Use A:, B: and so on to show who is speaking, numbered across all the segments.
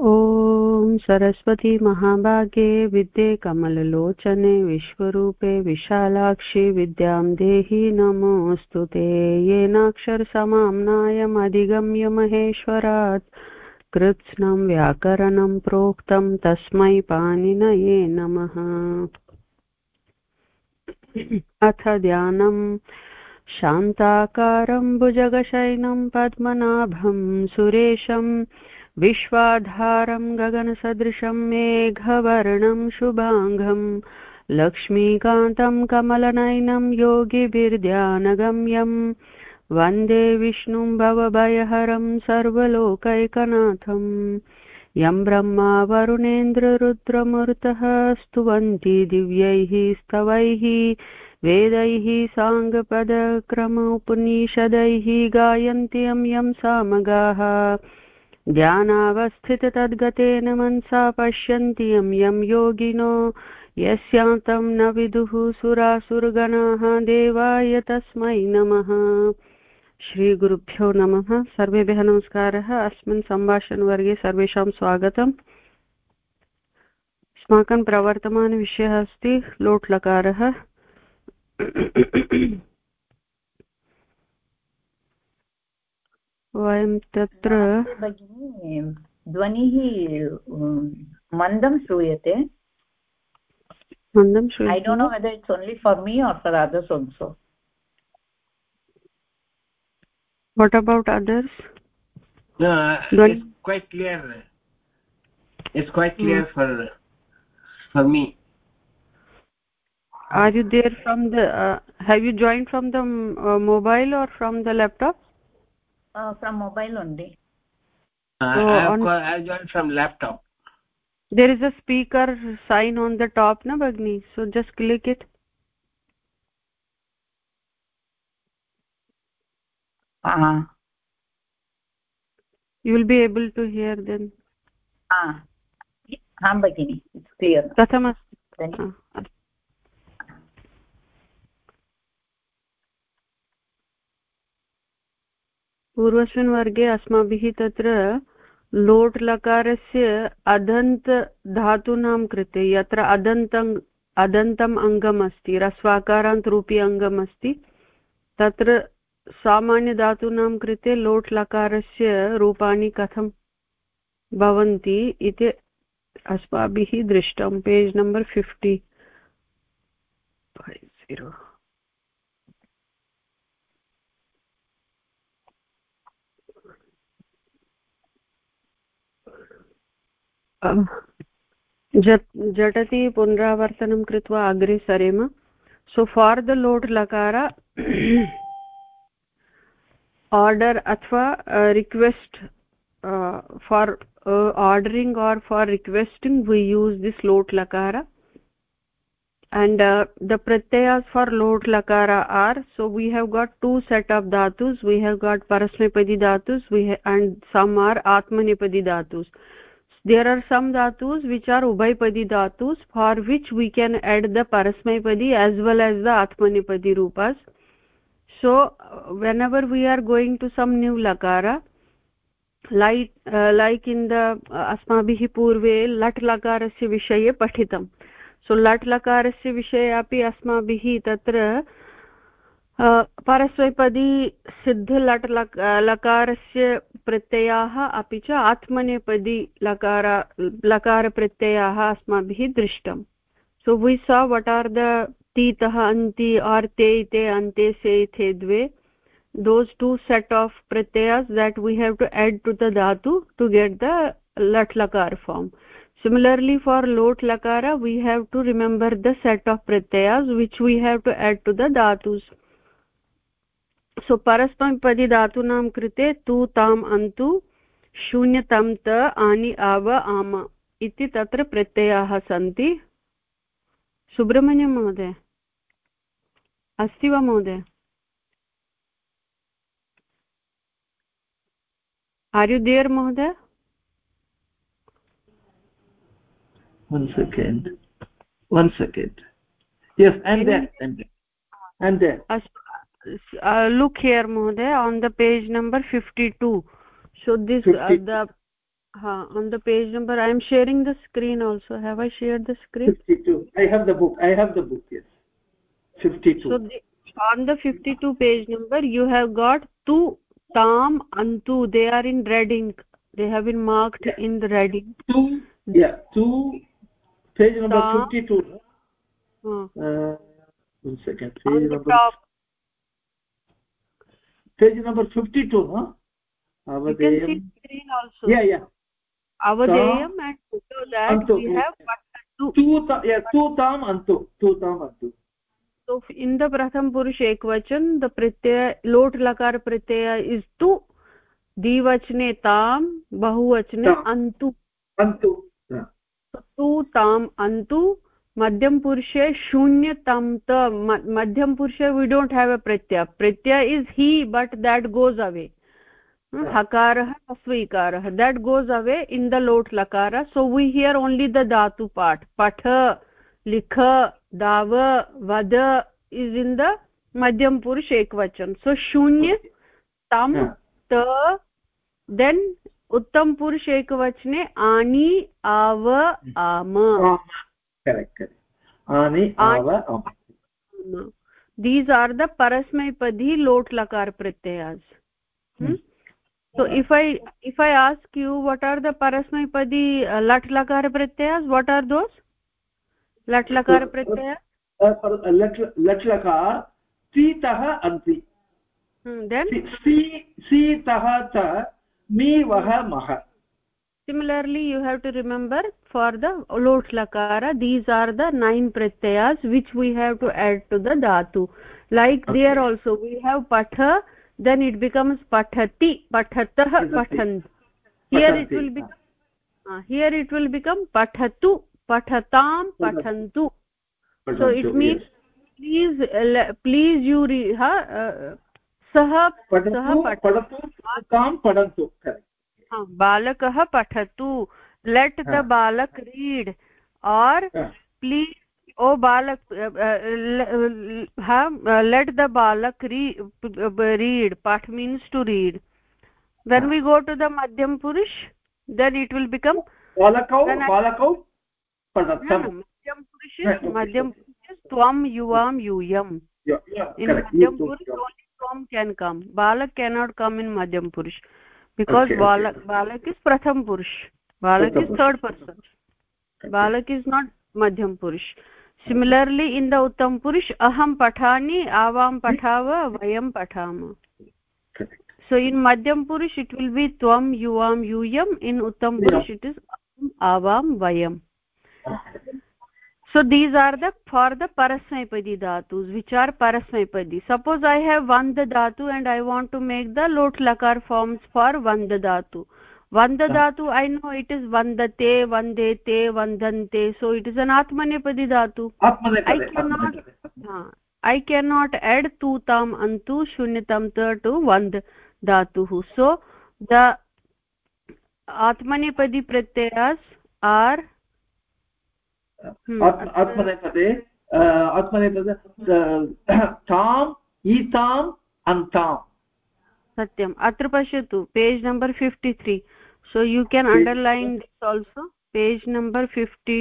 A: ॐ सरस्वती महाभागे विद्ये कमललोचने विश्वरूपे विशालाक्षि विद्यां देहि नमोऽस्तु ते येनाक्षरसमाम्नायमधिगम्य महेश्वरात् कृत्स्नं व्याकरणं प्रोक्तं तस्मै पाणिनये नमः अथ ध्यानम् शान्ताकारं भुजगशयनं पद्मनाभं सुरेशम् विश्वाधारं गगनसदृशं मेघवर्णं शुभाङ्गम् लक्ष्मीकान्तं कमलनयनं योगिभिर्ध्यानगम्यं वन्दे विष्णुं भवभयहरं सर्वलोकैकनाथम् यं ब्रह्मा वरुणेन्द्ररुद्रमूर्तः स्तुवन्ति दिव्यैः स्तवैः वेदैः साङ्गपदक्रमोपनिषदैः गायन्त्यं यं सामगाः ध्यानावस्थिततद्गतेन मनसा पश्यन्ति यं यं योगिनो यस्यान्तं न विदुः सुरासुरगणाः देवाय तस्मै नमः श्रीगुरुभ्यो नमः सर्वेभ्यः नमस्कारः अस्मिन् सम्भाषणवर्गे सर्वेषां स्वागतम् अस्माकं प्रवर्तमानविषयः अस्ति लोट्लकारः
B: वयं तत्र भगिनी ध्वनिः मन्दं श्रूयते
A: मन्दं श्रूयते I don't
B: know whether it's only for me or for others also
A: what about others
B: no
C: uh, it's quite clear it's quite clear hmm. for
A: for me are you there from the uh, have you joined from the uh, mobile or from the laptop
B: uh, from mobile only
C: uh, so I, joined from laptop
A: there is a speaker sign on the top na bagni so just click it
B: uh -huh. you will be able to hear then ah uh, ha bagini it's clear
A: katham asti पूर्वस्मिन् वर्गे अस्माभिः तत्र लोट् लकारस्य अदन्तधातूनां कृते यत्र अदन्तम् अदन्तम् अङ्गम् अस्ति रस्वाकारान्त् रूपी अङ्गम् अस्ति तत्र सामान्यधातूनां कृते लोट् लकारस्य रूपाणि कथं भवन्ति इति अस्माभिः दृष्टं page number fifty five zero झटति पुनरावर्तनं कृत्वा अग्रे सरेम सो फार् द लोट् लकार आर्डर् अथवा request for ordering or for requesting we use this लोट् लकार and uh, the pratyayas for lot lakara are so we have got two set of dhatus we have got parasmepadi dhatus we and some are atmanepadi dhatus there are some dhatus which are ubaypadi dhatus for which we can add the parasmaipadi as well as the atmanipadi rupas so whenever we are going to some new lakara like uh, like in the अस्माभिः पूर्वे लट् लकारस्य विषये पठितं सो लट् लकारस्य विषये अपि अस्माभिः तत्र परस्वपदी सिद्धलट् लकारस्य प्रत्ययाः अपि च आत्मनेपदी लकार लकारप्रत्ययाः अस्माभिः दृष्टम् so we saw what are the तीतः अन्ति आर्ते इते अन्ते से इथे द्वे दोस् टु सेट् आफ् प्रत्ययास् that we have to add to the धातु टु गेट् द लट् लकार फार्म् सिमिलर्ली फार् लोट् लकार we have to remember the set of प्रत्ययास् which we have to add to the धातुस् so परस्परिपदि धातूनां कृते तु ताम् अन्तु शून्यतं त आनि आव आम इति तत्र प्रत्ययाः सन्ति सुब्रह्मण्यं महोदय अस्ति वा महोदय आर्युदेयर्
D: महोदय one second one second yes i'm there i'm there i'm there
A: Uh, look here Mohde, on the page number 52 so this uh, the uh, on the page number i am sharing the screen also have i shared the screen
D: 52 i have the book i have the book yes 52 so the,
A: on the 52 page number you have got tu tam antu they are in red ink they have been marked yeah. in the red ink tu
D: yeah tu page number tam, 52 uh, one second page number top page number 52 no avadeyam
A: green also yeah yeah
D: avadeyam
A: and below that antu. we have
D: vatantu two ta yeah two tam antu two
A: tam antu so in the pratham purush ekvachan the pratyaya lot lakar pratyaya is tu द्विवचने तां बहुवचने अन्तु अन्तु तु ताम् अन्तु मध्यम मध्यमपुरुषे शून्यतं त मध्यम पुरुषे we don't have a प्रत्यय प्रत्यय इस् ही बट् देट् गोस् अवे हकारः अस्वीकारः that goes away in the लोट् लकार so we here only the धातु पाठ पठ लिख दाव वद इस् इन् द मध्यमपुरुष एकवचनं सो शून्य तं त देन् उत्तमपुरुष एकवचने आनी आव आम दीज आर द परस्मय पदी लोट लकार प्रत्ययज so if I if I ask you what are the परस्मय पदी लट लकार प्रत्ययज वट आर दोस
D: लट लकार प्रत्यय लट लकार सीतः अन्ति सीतः च मी वह मह
A: similarly you have to remember for the lot lakara these are the nine pratyayas which we have to add to the dhatu like okay. there also we have patha then it becomes pathati pathatah pathan
B: here it will become
A: uh, here it will become pathatu pathatam pathantu
D: so it means yes.
A: please uh, please you ha uh, सः पठतु पठतु
D: padantu correct
A: हाँ, बालकः पठतु लेट् the हाँ। बालक read और् please ओ बालक लेट् द हाँ, बालक रीड् पाठ् means to read then we go to the मध्यम पुरुष देन् इट् विल् बिकम् मध्यम बालक केनाट् कम् इन् मध्यम पुरुष because okay, balak okay. balak is pratham purush balak pratham is third person okay. balak is not madhyam purush similarly in the uttam purush aham pathani avam pathava vayam pathama so in madhyam purush it will be tvam yuvam yuyam in uttam purush yeah. it is avam vayam so these are the for the parasmaipadi dhatus which are parasmaipadi suppose i have vand dhatu and i want to make the lot lakar forms for vand dhatu vand dhatu i know it is vandate vandete vandante so it is an atmanepadi dhatu i cannot uh, i cannot add tu tam antu shunyatam ta to vand dhatu so the atmanepadi pratyayas are हम्म, आत्मनेपदे
D: अच्छा। आत्मनेपदे ताम् ईताम् अन्ताम्
A: सत्यम् अत्र पश्यतु page number fifty so you can underline this also page number fifty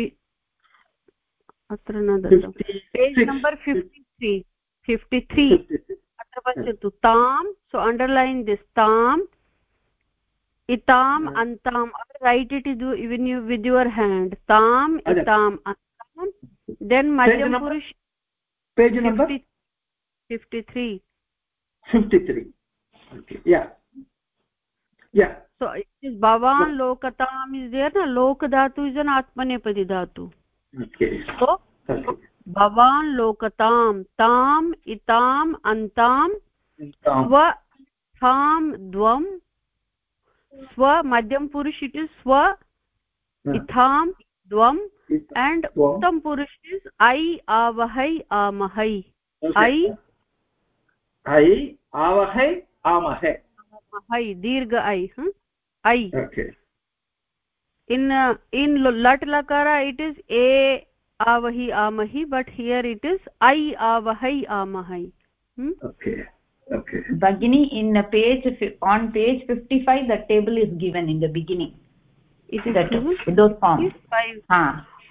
A: अत्र न page number fifty three fifty three अत्र पश्यतु ताम् सो अण्डर्लैन् दिस् ताम् इताम् अन्ताम् right it is with your hand ताम् इताम् अन्ताम् देन् मध्यं पुरुष page number fifty three fifty three so it is भवान् लोकताम् इस् देर् लोक धातु इस् अन् आत्मनेपदि धातु सो भवान् लोकतां ताम् इताम् अन्ताम्
D: स्व
A: स्थां द्वम् स्व मध्यम पुरुष इट इज स्व इथाम द्वम एंड उत्तम पुरुष इज ऐ आवहै आमहै ऐ
D: ऐ आवहै आमहै
A: आमहै दीर्घ ऐ ऐ इन इन लट लकार इट इज ए आवहि आमहि बट हियर इट इज ऐ आवहै आमहै
B: okay okay bagini in a page on page 55 the table is given in the beginning it is that those forms ha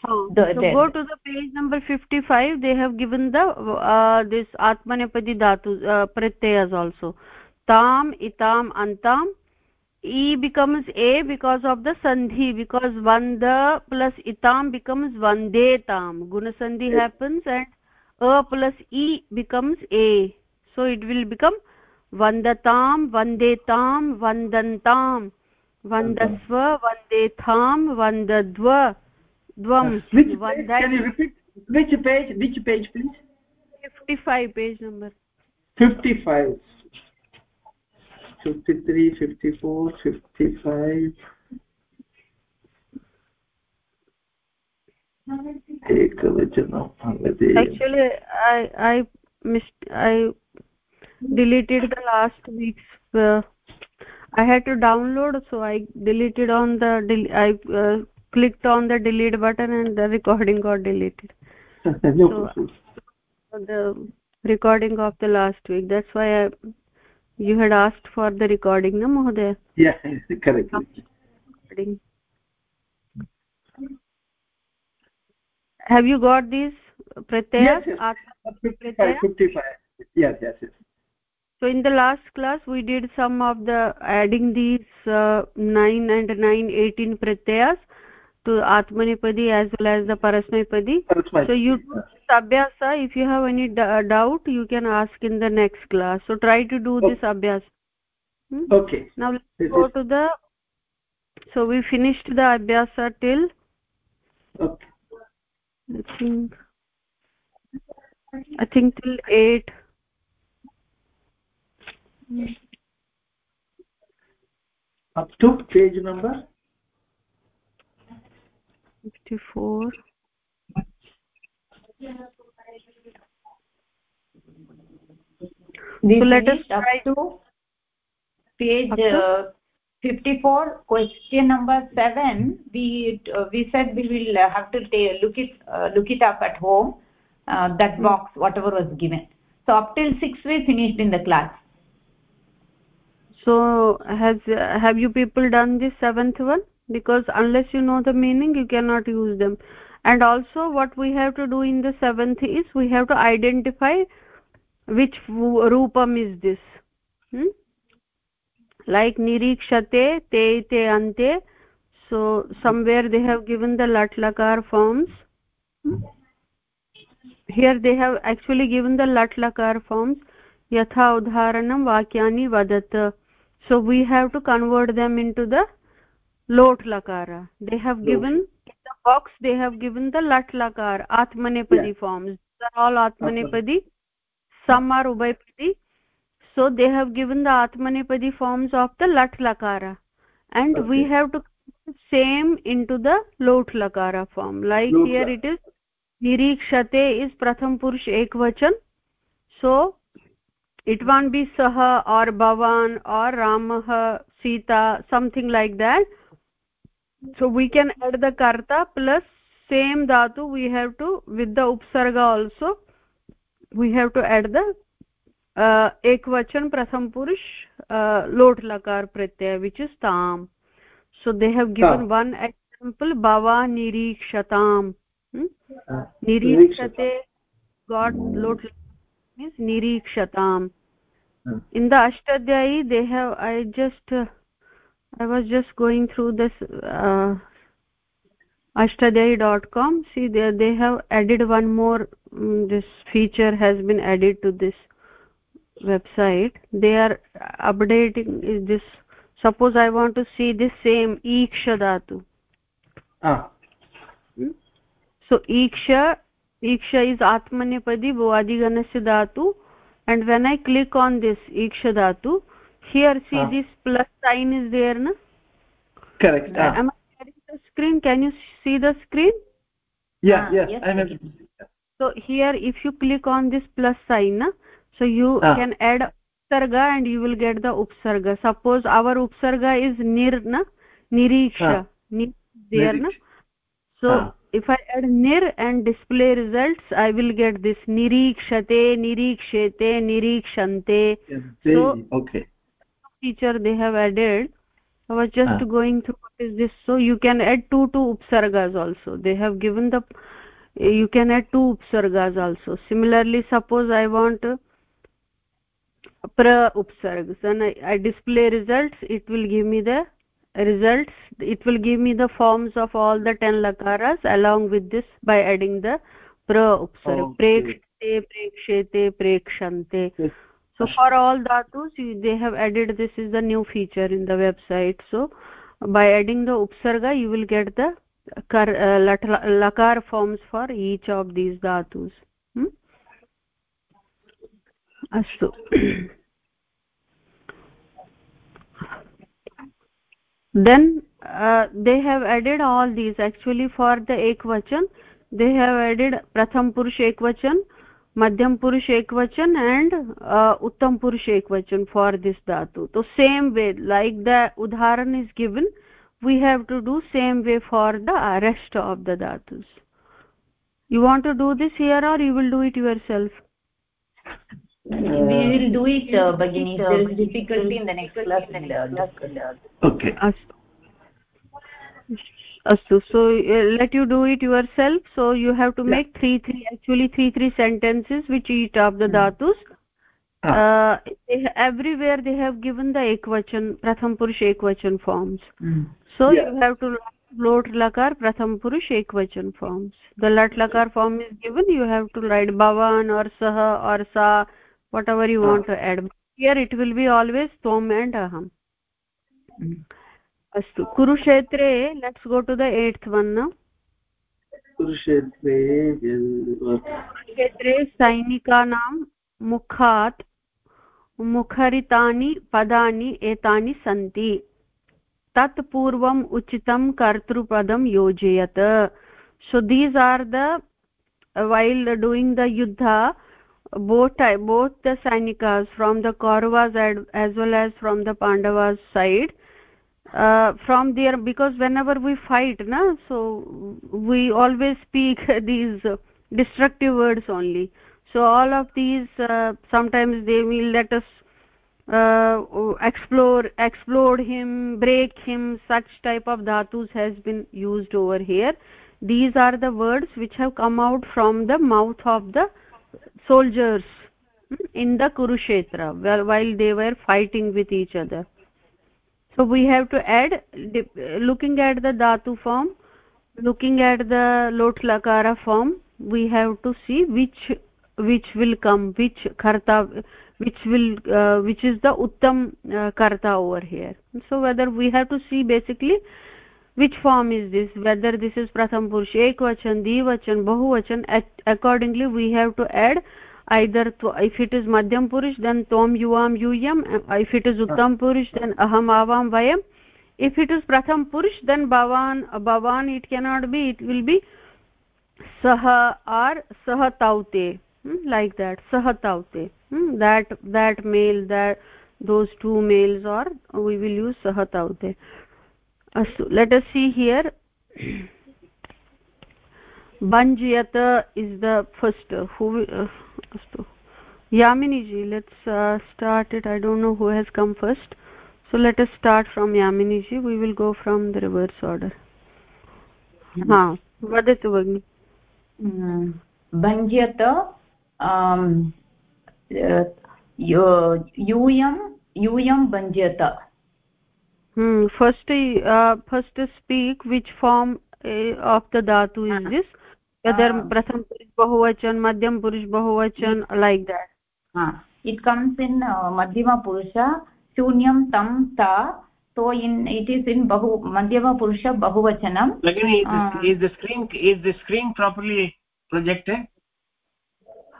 A: Oh, so go to the page number 55 they have given the uh, this atmanepadi dhatu uh, pratyayas also tam itam antam e becomes a because of the sandhi because vanda plus itam becomes vandetam guna sandhi happens and a plus e becomes a so it will become vandatam vandetam vandantam vandasva vandetham vandadva dvam which page, can you repeat which page which page please 55 page number
D: 55 53 54 55 एकवचनम्
A: actually i i i deleted the last week's uh, i had to download so i deleted on the i uh, clicked on the delete button and the recording got deleted
D: no so,
A: the recording of the last week that's why I, you had asked for the recording no mohdaya
D: yeah correct
A: have you got this?
D: pratyas yes, yes. Uh, Pratyaya? 55 yes yes yes
A: so in the last class we did some of the adding these uh, 9 and 9 18 pratyas to atmanipadi as well as the parasmaipadi so you do abhyasa if you have any doubt you can ask in the next class so try to do okay. this abhyasa hmm? okay now let's go to the so we finished the abhyasa till okay i
D: think i think till 8 up to page number 54
B: so let us try to page uh, 54 question number 7 we uh, we said we will uh, have to look it uh, look it up at home uh, that box whatever was given so up till 6 we finished in the class
A: so has uh, have you people done this seventh one because unless you know the meaning you cannot use them and also what we have to do in the seventh is we have to identify which rupam is this hmm? like nirikshate te te ante so somewhere they have given the latlakar forms hmm? here they have actually given the lat lakar forms yatha udharanam vakyani vadat so we have to convert them into the lot lakara they have given in the box they have given the lat lakar atmanepadi yeah. forms they are all atmanepadi some are ubaypadi so they have given the atmanepadi forms of the lat lakara and okay. we have to same into the lot lakara form like lot here it is निरीक्षते is प्रथम पुरुष एक वचन so it one be सह और भवान् और रामः Sita something like that so we can add the कर्ता प्लस् सेम् दातु we have to with the उप्सर्ग also we have to add the एक वचन प्रथम पुरुष लोट लकार प्रत्यय विच इज ताम so they have given one example भवान् निरीक्षताम्
E: निरीक्षते
A: गाट् लोट् means nirikshatam hmm. in the ashtadhyayi they have i just uh, i was just going through this uh, ashtadhyayi.com see there they have added one more um, this feature has been added to this website they are updating this suppose i want to see this same ikshadatu ah so ईक्षा ईक्षा is आत्मनेपदी से धातु and when I click on this ईक्ष धातु here see this plus sign is there in screen can you see the screen
D: so
A: here if you click on this plus sign sign so you can add उपसर्ग and you will get the उपसर्ग suppose our उपसर्ग is निर न निरीक्ष निर् न सो if i add nir and display results i will get this nirikshate nirikshete nirikshante yes,
D: they, so okay
A: teacher they have added i was just ah. going through what is this so you can add two to upsargas also they have given the you can add two upsargas also similarly suppose i want pra upsarg and I, I display results it will give me the results it will give me the forms of all the 10 lakaras along with this by adding the pra upsara okay. prekshante yes. so for all dhatus they have added this is the new feature in the website so by adding the upsarga you will get the kar, uh, lakar forms for each of these dhatus hmm? then uh, they have added all these actually for the ekvachan they have added pratham purush ekvachan madhyam purush ekvachan and uh, uttam purush ekvachan for this dhatu so same way like the udharan is given we have to do same way for the rest of the dhatus you want to do this here or you will do it yourself
C: we
B: uh, will do it uh, uh there is difficulty in the next class in the
C: okay
A: astu so uh, let you do it yourself so you have to yeah. make three three actually three three sentences which each of the hmm. dhatus ah. uh, everywhere they have given the ekvachan pratham purush ekvachan forms mm. so yeah. you have to lot lakar pratham purush ekvachan forms the lat lakar form is given you have to write bhavan or saha or sa whatever you want to add here it will be always tvam and aham astu kurukshetre let's go to the eighth one now
D: कुरुक्षेत्रे
A: क्षेत्रे सैनिकानां मुखात् मुखरितानि पदानि एतानि सन्ति तत् पूर्वम् उचितं कर्तृपदं योजयत so these are the well doing the युद्ध both both the sainikas from the kauravas as well as from the pandavas side uh, from there because whenever we fight na so we always speak these destructive words only so all of these uh, sometimes they will let us uh, explore explode him break him such type of dhatus has been used over here these are the words which have come out from the mouth of the soldiers in the kurukshetra while they were fighting with each other so we have to add looking at the dhatu form looking at the lot lakara form we have to see which which will come which karta which will uh, which is the uttam uh, karta over here so whether we have to see basically which form is this whether this is pratham purush ekvachan dvachan bahuvachan accordingly we have to add either if it is madhyam purush then tom yuvam yuyam if it is uttam purush then aham avam vayam if it is pratham purush then bhavan bhavan it cannot be it will be saha or saha taute like that saha taute that that male that those two males or we will use saha taute let us see here banjyata is the first uh, who uh, let's uh, start it i don't know who has come first so let us start from Yaminiji. we will go from the reverse order hmm. ha
B: vadatu bagni hmm. banjyata um यूयं uh, यूयं hmm first uh,
A: first speak which form uh, of the dhatu is this whether uh, pratham
B: purush bahuvachan madhyam purush bahuvachan like that uh, it comes in uh, madhyama purusha shunyam tam ta so in it is in bahu madhyama purusha bahuvachanam lakini uh,
C: is the screen is the screen properly projected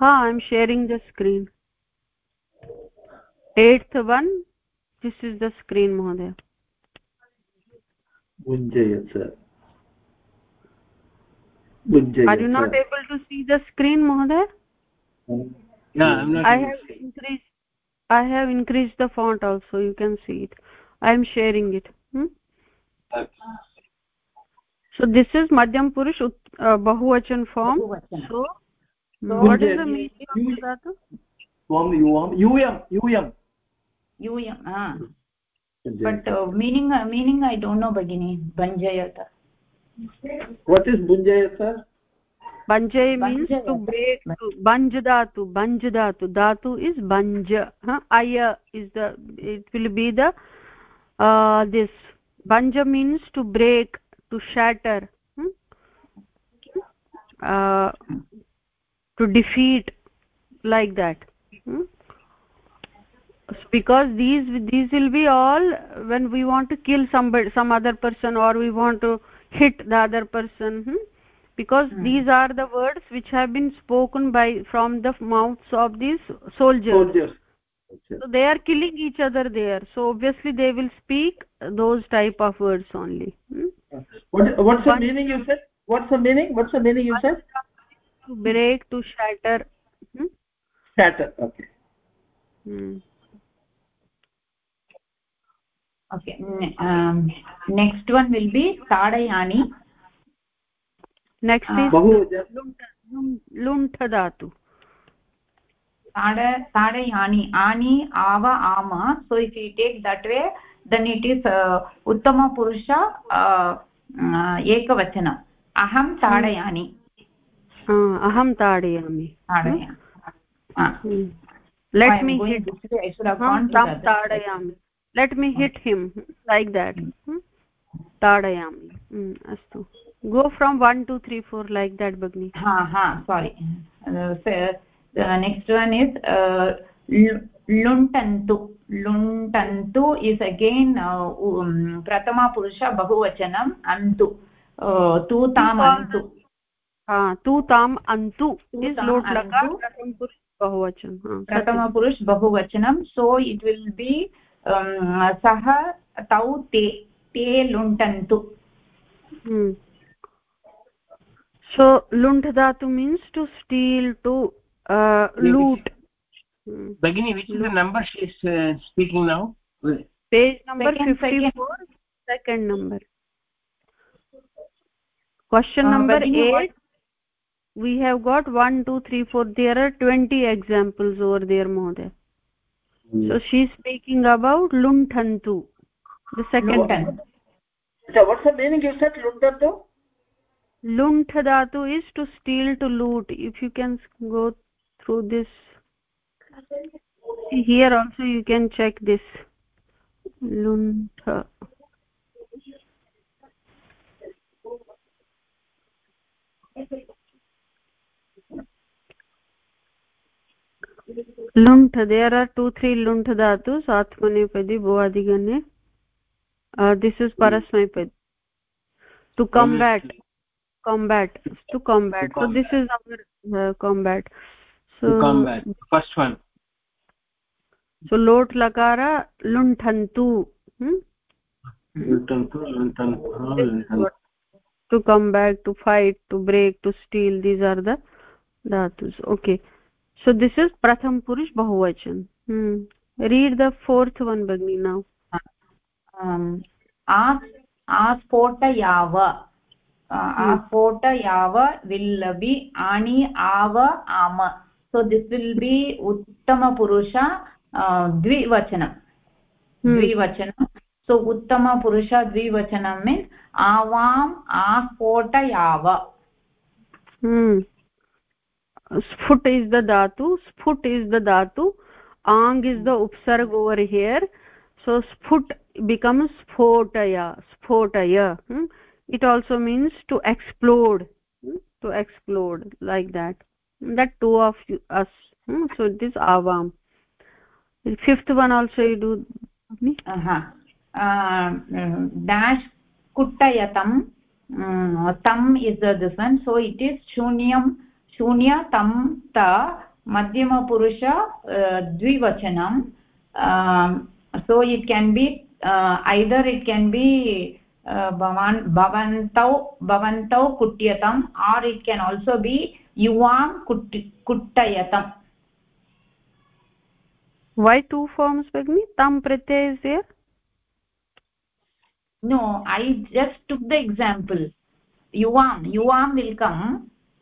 A: ha i am sharing the screen eighth one this is the screen mohdaya
D: Are you not able to
A: see the screen, Mohoday?
D: Yeah, i have
B: increased.
A: I have increased the font also. You can see it. I am sharing it. Hmm? Okay. So this is Madhyam Purush uh, Bahuvachan form. So,
B: so
D: what is the meaning of Dhatu? Form UM. UM. UM.
B: UM. Ah
D: but uh,
B: meaning uh, meaning i don't know bagini banjayata
D: what is bunjayata banjay means to
A: break to banj dhatu banj dhatu dhatu is banj huh? aya is the it will be the uh, this banja means to break to shatter hmm? uh, to defeat like that hmm? because these these will be all when we want to kill somebody some other person or we want to hit the other person hmm? because hmm. these are the words which have been spoken by from the mouths of these soldiers, soldiers. so they are killing each other there so obviously they will speak those type of words only hmm? what what's the meaning you said what's the meaning what's the meaning you said to break to shatter hmm?
D: shatter okay hmm.
B: okay um, next one will be tadayani next is luntha dhatu tada tadayani ani ava ama so if you take that way then it is uh, uttama purusha uh, uh, ekavachana aham tadayani
A: aham tadayami tadayami let me hit i should have gone tadayami let me hit him like that ताडयामि अस्तु go from one to three four like that भगिनि हा
B: next one is लुण्टन्तु लुण्टन्तु is again प्रथमपुरुष बहुवचनम् अन्तु तु ताम् अन्तु तु ताम् अन्तु बहुवचनं प्रथमपुरुष बहुवचनं सो इट् विल् बी सः तौ ते ते लुण्ठन्तु सो
A: हम्म। लुण्ठ दातु means to steal to loot
C: भगिनि which is number speaking now
A: page number second number
C: question number eight
A: we have got one to three four there are twenty examples over there महोदय so hmm. she is speaking about luntantu the second time
D: so what's the meaning you said luntantu
A: lunth dhatu is to steal to loot if you can go through this here also you can check this luntha लुण्ठ there are two three लुण्ठ धातु सात्मनेपदि भो अधिगणे this is परस्मैपदि
C: to combat
A: combat to combat so this is our combat
C: सोस्ट् one
A: so लोट् लकार लुण्ठन्तु to come uh, hmm? back to fight to break to steal these are the dhatus okay so this is pratham purush bahuvachan hmm read
B: the fourth one bagni now um as आस्फोटयाव आस्फोटयाव will be आणि आव आम so this will be उत्तमपुरुष द्विवचनं द्विवचनं so उत्तमपुरुष द्विवचनं मीन्स् आवाम् आस्फोटयाव
A: Spuṭ is the dhatu Spuṭ is the dhatu ang is the upsarg over here so spuṭ becomes ya sphotaya ya. Hmm? it also means to explode hmm? to explode like that that two of you, us hmm? so this avam fifth
B: one also you do aha uh, dash kuttayatam um, tam is the this one so it is shunyam शून्य तं त मध्यमपुरुष द्विवचनं so it can be uh, either it can be bhavan bhavantau bhavantau kutyatam or it can also be yuvam kuttayatam
A: why two forms bagni tam pratyay is there
B: no i just took the example yuvam yuvam will come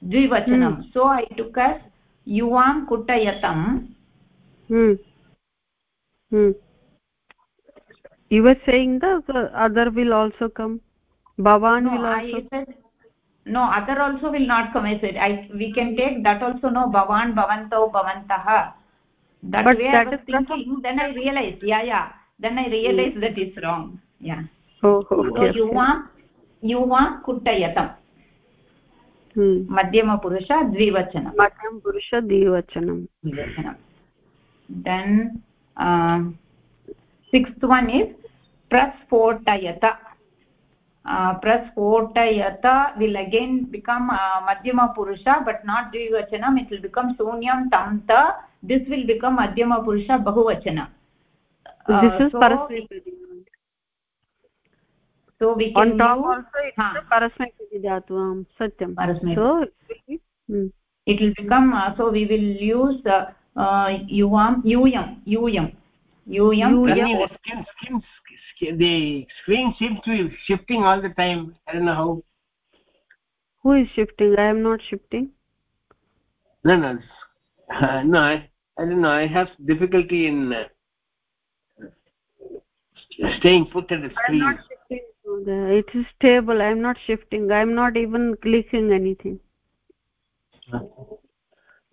B: द्विवचनं हम्म। सो ऐ took अस् युवां कुटयतम्
A: you are saying other will also come भवान्
B: no other also will not come I we can take that also no भवान् भवन्तौ भवन्तः युवां युवां कुटयतम् हम्म। मध्यमपुरुष द्विवचनं मध्यमपुरुष द्विवचनं द्विवचनं then sixth one uh, is प्रस्फोटयत uh, प्रस्फोटयत विल् अगेन् बिकम् मध्यमपुरुष बट् नाट् द्विवचनम् इट् विल् बिकम् शून्यं तं त दिस् विल् बिकम् मध्यमपुरुष बहुवचन so we can on top also it's ha. parasmaipati dhatu am satyam so hmm. it will become uh, so we will use uh, uh, yuam yum yum yum
C: skin skin the screen seems to be shifting all the time i don't know how
A: who is shifting i am not shifting
C: no no uh, no I, I don't know i have difficulty in uh, staying put at the screen
A: it is stable i am not shifting i am not even clicking anything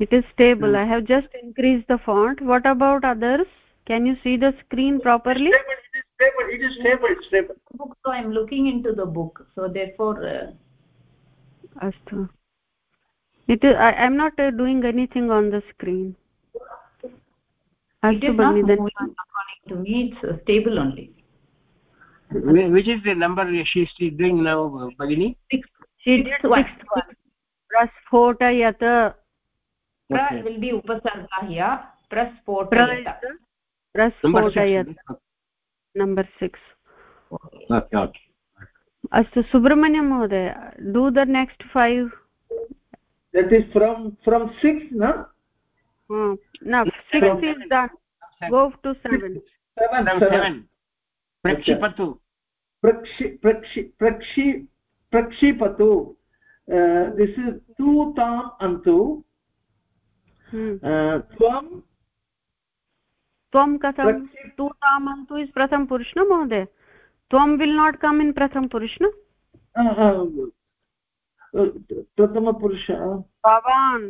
A: it is stable hmm. i have just increased the font what about others can you see the screen properly it
B: is stable it is stable it is stable, book so i am looking into the book so therefore
A: uh... it is i am not uh, doing anything on the screen it is not moving according to me it's uh, stable
C: only which is the number she is doing now bagini she did
A: sixth one prasphotayat pra will
B: be upasarga here prasphotayat
E: prasphotayat number 6 okay okay
A: अस्तु सुब्रह्मण्यं महोदय do the next five that is from
D: from 6 no hmm no 6
A: is done go to
D: 7 7 7 prakshipatu प्रक्षि प्रक्षि प्रक्षि प्रक्षिपतु this is तु ताम् अन्तु हम्म। त्वं त्वं कथं
A: तु ताम् अन्तु इस् प्रथम पुरुष न महोदय त्वं विल् नाट् कम् इन् प्रथम पुरुष न
D: प्रथमपुरुष भवान्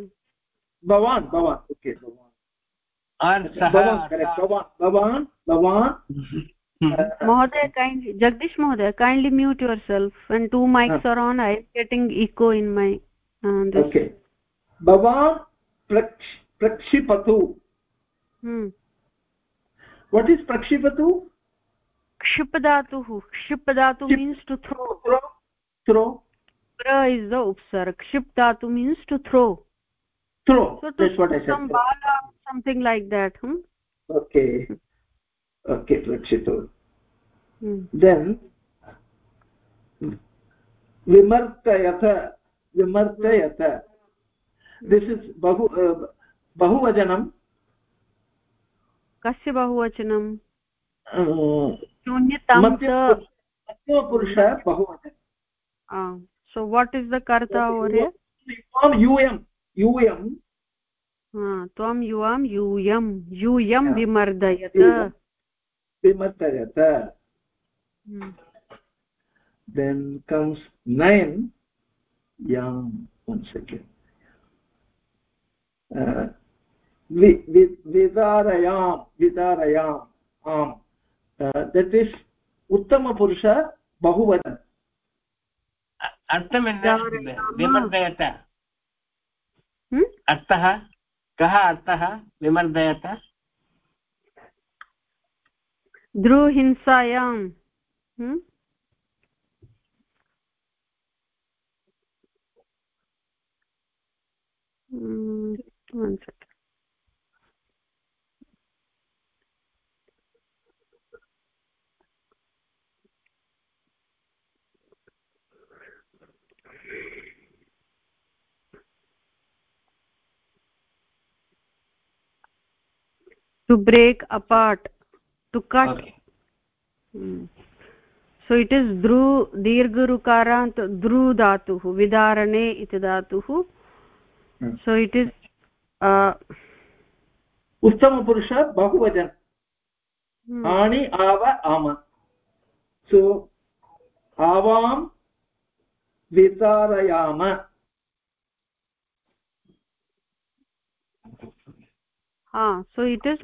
D: भवान् भवान् ओके भवान् भवान्
C: भवान् भवान्
A: महोदय कैण्ड्लि जगदीश महोदय kindly mute your self when two mics are on I getting echo in my
D: भवान् प्रक्षिपतु
A: वट् इस् प्रक्षिपतु क्षिपदातुः क्षिपदातु मीन्स् टु थ्रो थ्रो प्र इस् द उप्सर् क्षिप्दातु मीन्स् टु थ्रो थ्रो बाला something like that
D: okay okay rakshito then vimartayata vimartayata this is bahu uh, bahuvachanam कस्य
A: बहुवचनं पुरुष बहुवचनं सो वाट् इस् द कर्ता ओर् यूयं यूयं त्वं युवां यूयं यूयं विमर्दयत
D: अन्तिमतयत देन् कम्स् नैन् यां वन् सेकेण्ड् विदारयां विदारयाम् आम् दट् इस् उत्तमपुरुष बहुवदन्
C: विमर्दयत अर्थः कः अर्थः विमर्दयत
A: द्रुहिंसायाम्
D: one second
A: to break apart to cut okay. mm. so it is dru dirgharukarant dru dhatuh vidarane iti dhatuh mm. so
D: it is uh, उत्तमपुरुष बहुवचन आणि आव आम सो आवां विचारयाम
A: हा सो इट् इस्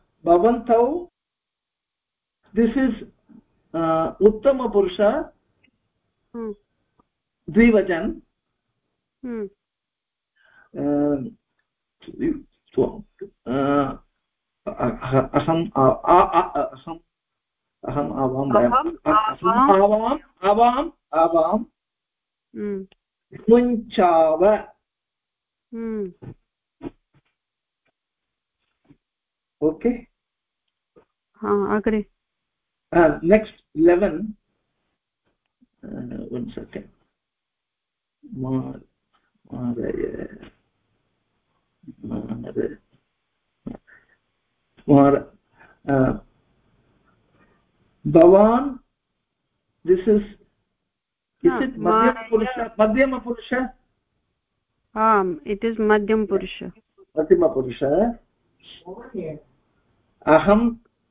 D: भवन्तौ दिस् इस् uh, उत्तमपुरुष हम्म। द्विवचन् हम्म। अहम् अहम् अहम् आवां वयम् हम्म। ओके अग्रे नेक्स्ट् लेवेन् वन् सेकेण्ड् भवान् दिस् इस् मध्यमपुरुष मध्यमपुरुष आम्
A: इट् इस् मध्यमपुरुष
D: मध्यमपुरुष अहं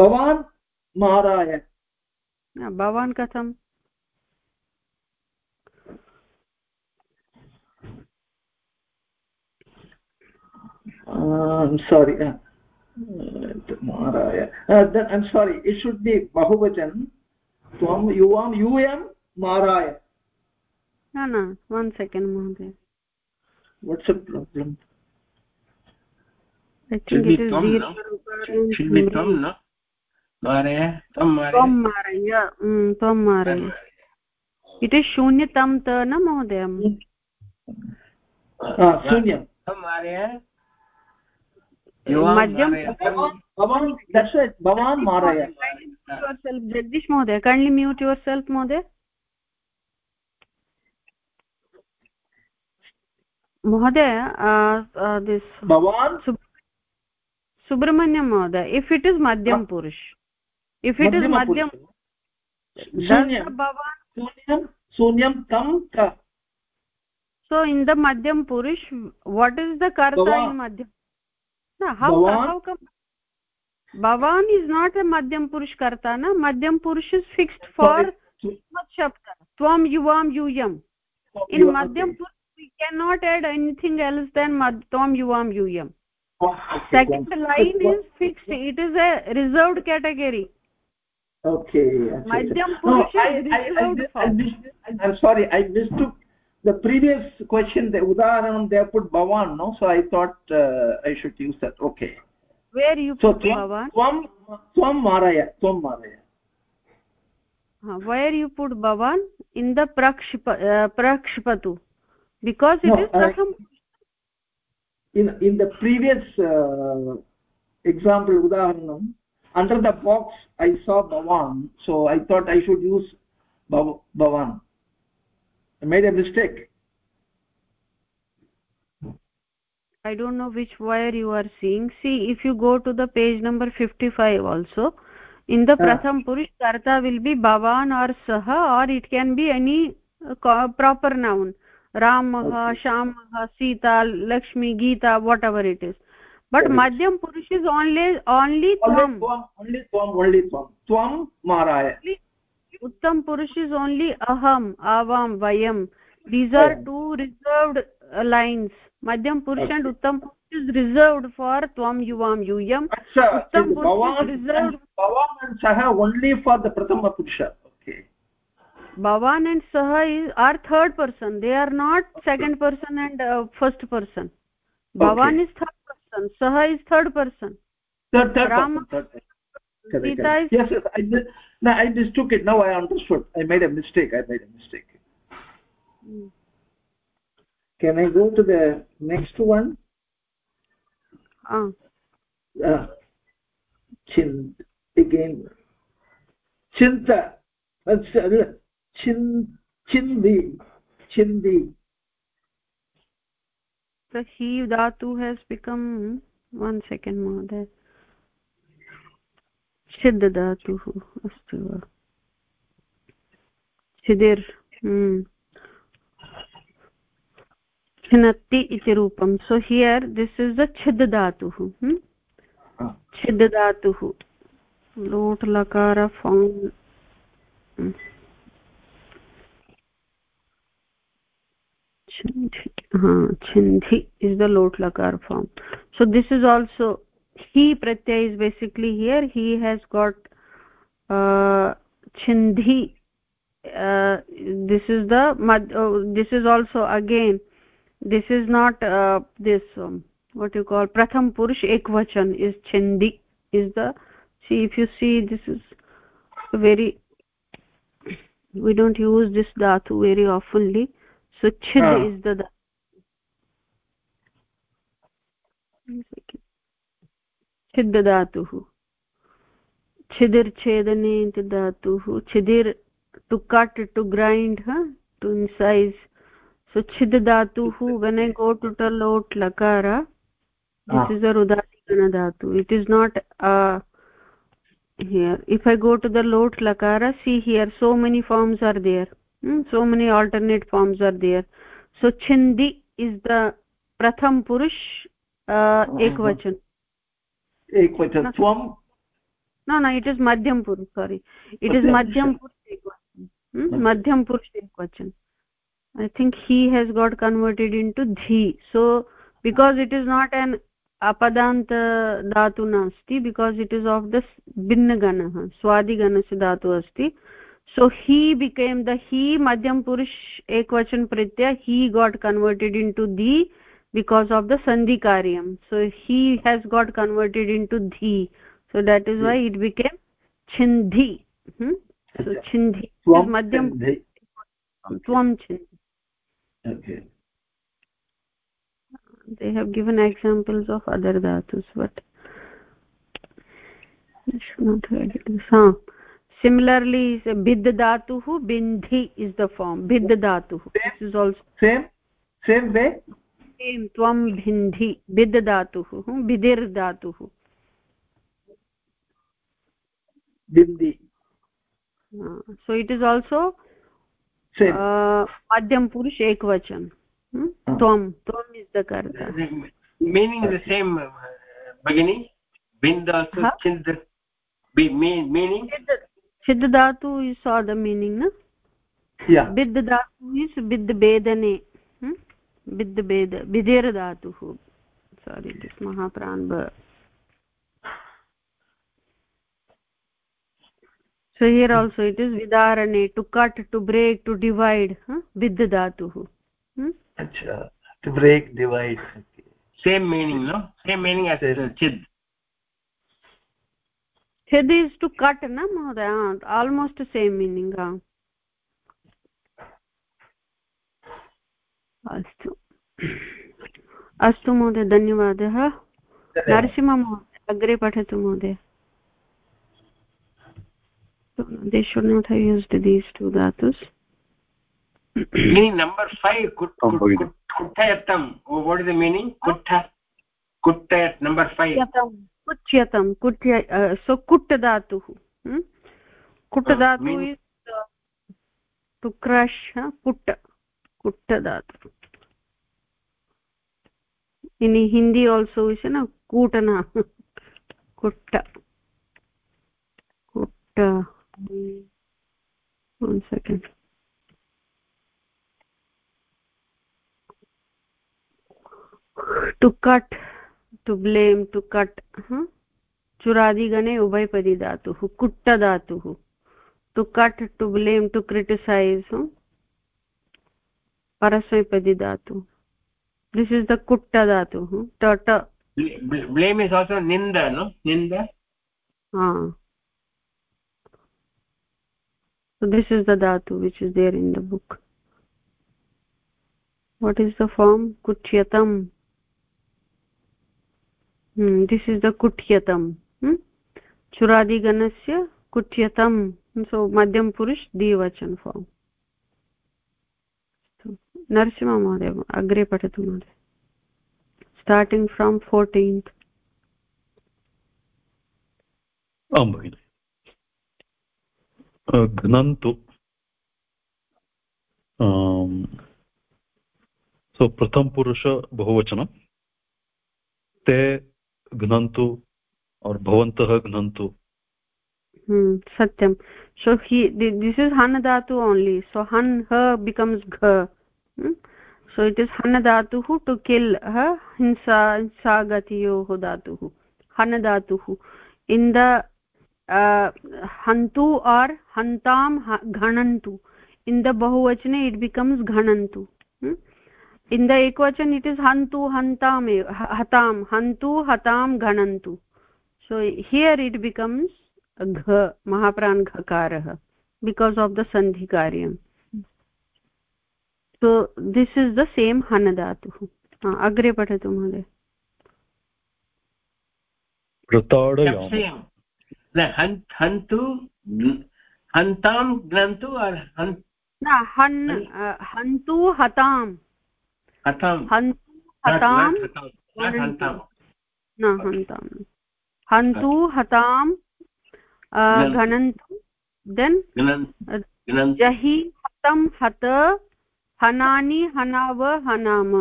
D: भवान्
A: माराय हाँ, भवान् कथम्
D: सोरि माराय सोरि इट् शुड् बि बहुवचनं त्वं युवां यूयं माराय
A: न वन् सेकेण्ड् महोदय
D: वाट्स् अ प्राब्लम्
C: त्वं मारय
A: इति शून्यतं त न महोदय जगदीश महोदय कैण्ड्लि म्यूट् युवर् सेल्फ् महोदय महोदय दिस् भवान् सुब्रह्मण्यं महोदय इफ् इट् इस् मध्यम पुरुष इफ् इट् इस् मध्यम सो इन् द मध्यम पुरुष वट् इस् द कर्ता इन् मध्यं हौ कम् भवान् इस् नाट् अ मध्यम पुरुष कर्ता न मध्यम पुरुष इस् फिक्स्ड् फार् शब्द त्वं युवां यूयम् इन् मध्यं पुरुष can not add anything else then त्वं युवां यूयम् second line is fixed it is a reserved category
D: okay madhyam No, i'm I, I, i sorry i mistook the previous question the udaharanam they put bhavan no so i thought uh, i should use that okay
C: where you put tvam, bhavan tvam
D: tvam maraya tvam maraya
A: uh, where you put bhavan in the Prakshipa, uh, prakshpatu because it no, is uh, pratham
D: in in the previous uh, example udaharanam under the box i saw bhavan so i thought i should use bhavan i made a mistake
A: i don't know which wire you are seeing see if you go to the page number 55 also in the pratham purush karta will be bhavan or saha or it can be any uh, proper noun ramah okay. shamah sita lakshmi geeta whatever it is but madhyam purush is only only tvam only
D: tvam only tvam tvam maraya
A: uttam purush is only aham avam vayam these are two reserved uh, lines madhyam purush okay. and uttam purush is reserved for tvam yuvam yuyam
D: Achha, uttam purush is reserved bhavan and saha only for the prathama purusha okay
A: bhavan and saha is are third person they are not okay. second person and uh, first person bhavan okay. is third person sah is third person
D: third third Ram person,
A: third yes,
D: yes I, no, I just took it now i understood i made a mistake i made a mistake hmm. can i go to the next one ah uh, chin again chinta that's uh, chin chindi chindi the he
A: dhatu has become one second महोदय सिद्ध धातुः अस्ति वा छिनत्ति इति रूपं so here this is the छिद् धातुः छिद् धातुः लोट् लकार found chindhi uh, chindhi is the lot lakar form so this is also he pratyay is basically here he has got uh, chindhi uh, this is the uh, this is also again this is not uh, this um, what you call pratham purush ekvachan is chindi is the see if you see this is very we don't use this dhatu very oftenly suchid ah. is the, छिद् धातुः छिदिर्छेदने धातुः छिदिर् to cut to grind to incise so छिद् when I go to the लोट् लकार this is a रुदादिगण धातु it is not here if i go to the lot lakara see here so many forms are there hmm? so many alternate forms are there so chindi is the pratham purush uh, ekvachan
D: ekvachan tvam
A: no no it is madhyam purush sorry it madhyam is madhyam purush ekvachan hmm? madhyam purush ekvachan i think he has got converted into dhi so because it is not an apadant dhatu nasti because it is of the binna gana swadi gana se dhatu asti so he became the he madhyam purush ekvachan pritya he got converted into the because of the sandhi karyam so he has got converted into the so that is why it became chindhi hmm? so chindhi madhyam tvam chindhi okay they have given examples of other dhatus but I it. Huh. similarly bid dhatuh bindhi is the form bid dhatuh this is also same same way same tvam bindhi bid dhatuh bidir dhatuh bindi so it is also मध्यम पुरुष एक वचन त्वं त्वम् is the कर्ता
C: meaning the same भगिनी बिन्द meaning
A: सिद्ध dhatu you saw the meaning na yeah bid dhatu is bid bedane hmm? bid bed bidher dhatu sorry this mahapranbha so here also it is vidarane to cut to break to divide huh? bid dhatu hmm?
D: acha to break divide
C: same meaning no same meaning as chid
A: chid is to cut na mahoday almost same meaning ha अस्तु अस्तु महोदय धन्यवादः नरसिंहमहोदय अग्रे पठतु महोदय they should not have used these two dhatus
C: meaning number 5 kut kut kuttayatam what is the meaning kutta kuttayat number 5
A: उपच्यतं कुट्य so कुट्टधातुः कुट्टधातु टु क्रश् पुट्ट कुट्टधातु इन् हिन्दी आल्सो इस् न कूटन कुट्ट
B: कुट्ट one second
A: to blame to cut हाँ? चुरादिगणे उभयपदी धातुः कुट्टधातुः to cut to blame to criticise परस्मैपदी धातु दिस् इस् द कुट्ट धातुः टट
C: ब्लेम् इस् आल्सो निन्द निन्द
A: so this is the dhatu which is there in the book what is the form kuchyatam this is the कुठ्यतम् चुरादिगणस्य कुठ्यतम् so मध्यमपुरुष द्विवचन फार्म् नरसिंह महोदय अग्रे पठतु महोदय स्टार्टिङ्ग् फ्रोम् फोर्टीन्त्
E: आं भगिनि घ्नन्तु सो प्रथमपुरुष बहुवचनं ते घ्नन्तु और भवन्तः घ्नन्तु
A: satyam so he this is hanadatu only so han her becomes gh hmm? so it is hanadatu to kill her hinsa sagatiyo hodatu hanadatu in the uh, hantu or hantam ghanantu in the bahuvachane it becomes ghanantu hmm? In the एकवचन् it is हन्तु हन्तामेव हतां हन्तु हतां घणन्तु so here it becomes घ महाप्राण् घकारः बिकास् आफ् द सन्धिकार्यम् so this is the same हन धातुः अग्रे पठतु महोदय हन्तु हन्तां
C: न
A: हन्ताम् हन्तु हतां घनन्तु
C: देन्
A: जहि हतं हत हनानि हनाव हनाम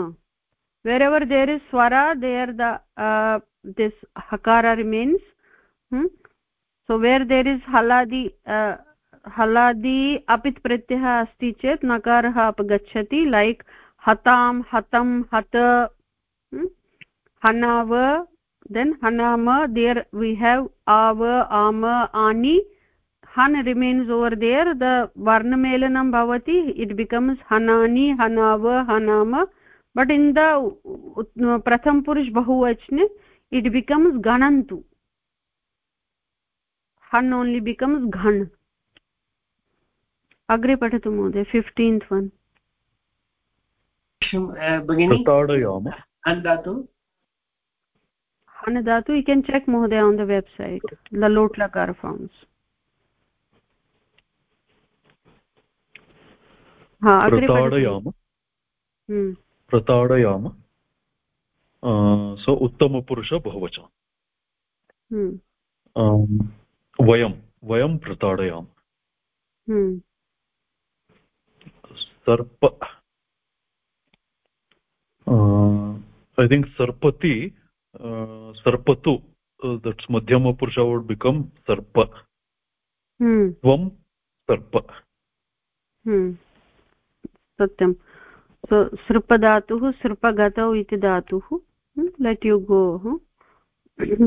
A: वेर् एवर् देर् इस् स्वरा दे आर् दिस् हकारर् means so where there is हलादि हलादि अपित् प्रत्ययः अस्ति चेत् नकारः अपगच्छति लैक् like, हतां हतं हत हनाव then hanama there we have ava ama ani han remains over there the varna melanam bhavati it becomes hanani hanava hanama but in the pratham purush bahuvachane it becomes ganantu han only becomes ghan agre patatu mohode 15th one
C: भगिनी
A: check महोदय on the website ललोट्
E: forms प्रताडयाम so उत्तमपुरुष बहुवचनं वयं वयं प्रताडयाम सर्प i think sarpati uh, sarpatu uh, that's madhyama purusha would become sarpa hmm vam sarpa
D: hmm
A: satyam so sripadatuh gatau iti datuh hmm? let you go huh?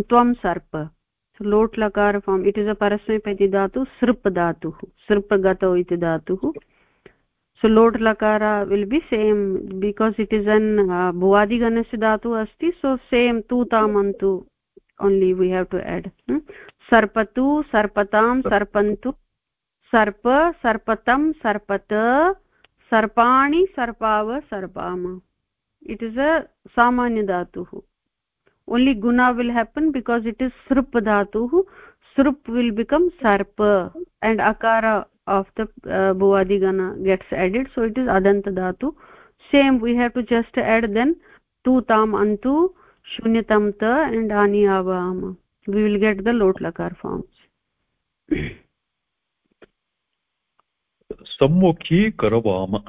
A: tvam sarpa so lot lakar form it is a parasmipati dhatu srip dhatuh sripagato iti dhatuh so lot lakara will be same because it is an uh, bhuvadi ganasya dhatu asti so same tu tamantu only we have to add hmm? sarpatu sarpatam sarpantu सर्प सर्पतं सर्पत सर्पाणि सर्पाव सर्पाम it is a सामान्य धातुः only गुणा will happen because it is सृप् धातुः सृप् विल् बिकम् सर्प एण्ड् अकार of the uh, bhuvadi gana gets added so it is adanta dhatu same we have to just add then tu tam antu shunyatam ta and ani avam we will get the lot lakar forms
E: sammukhi करवाम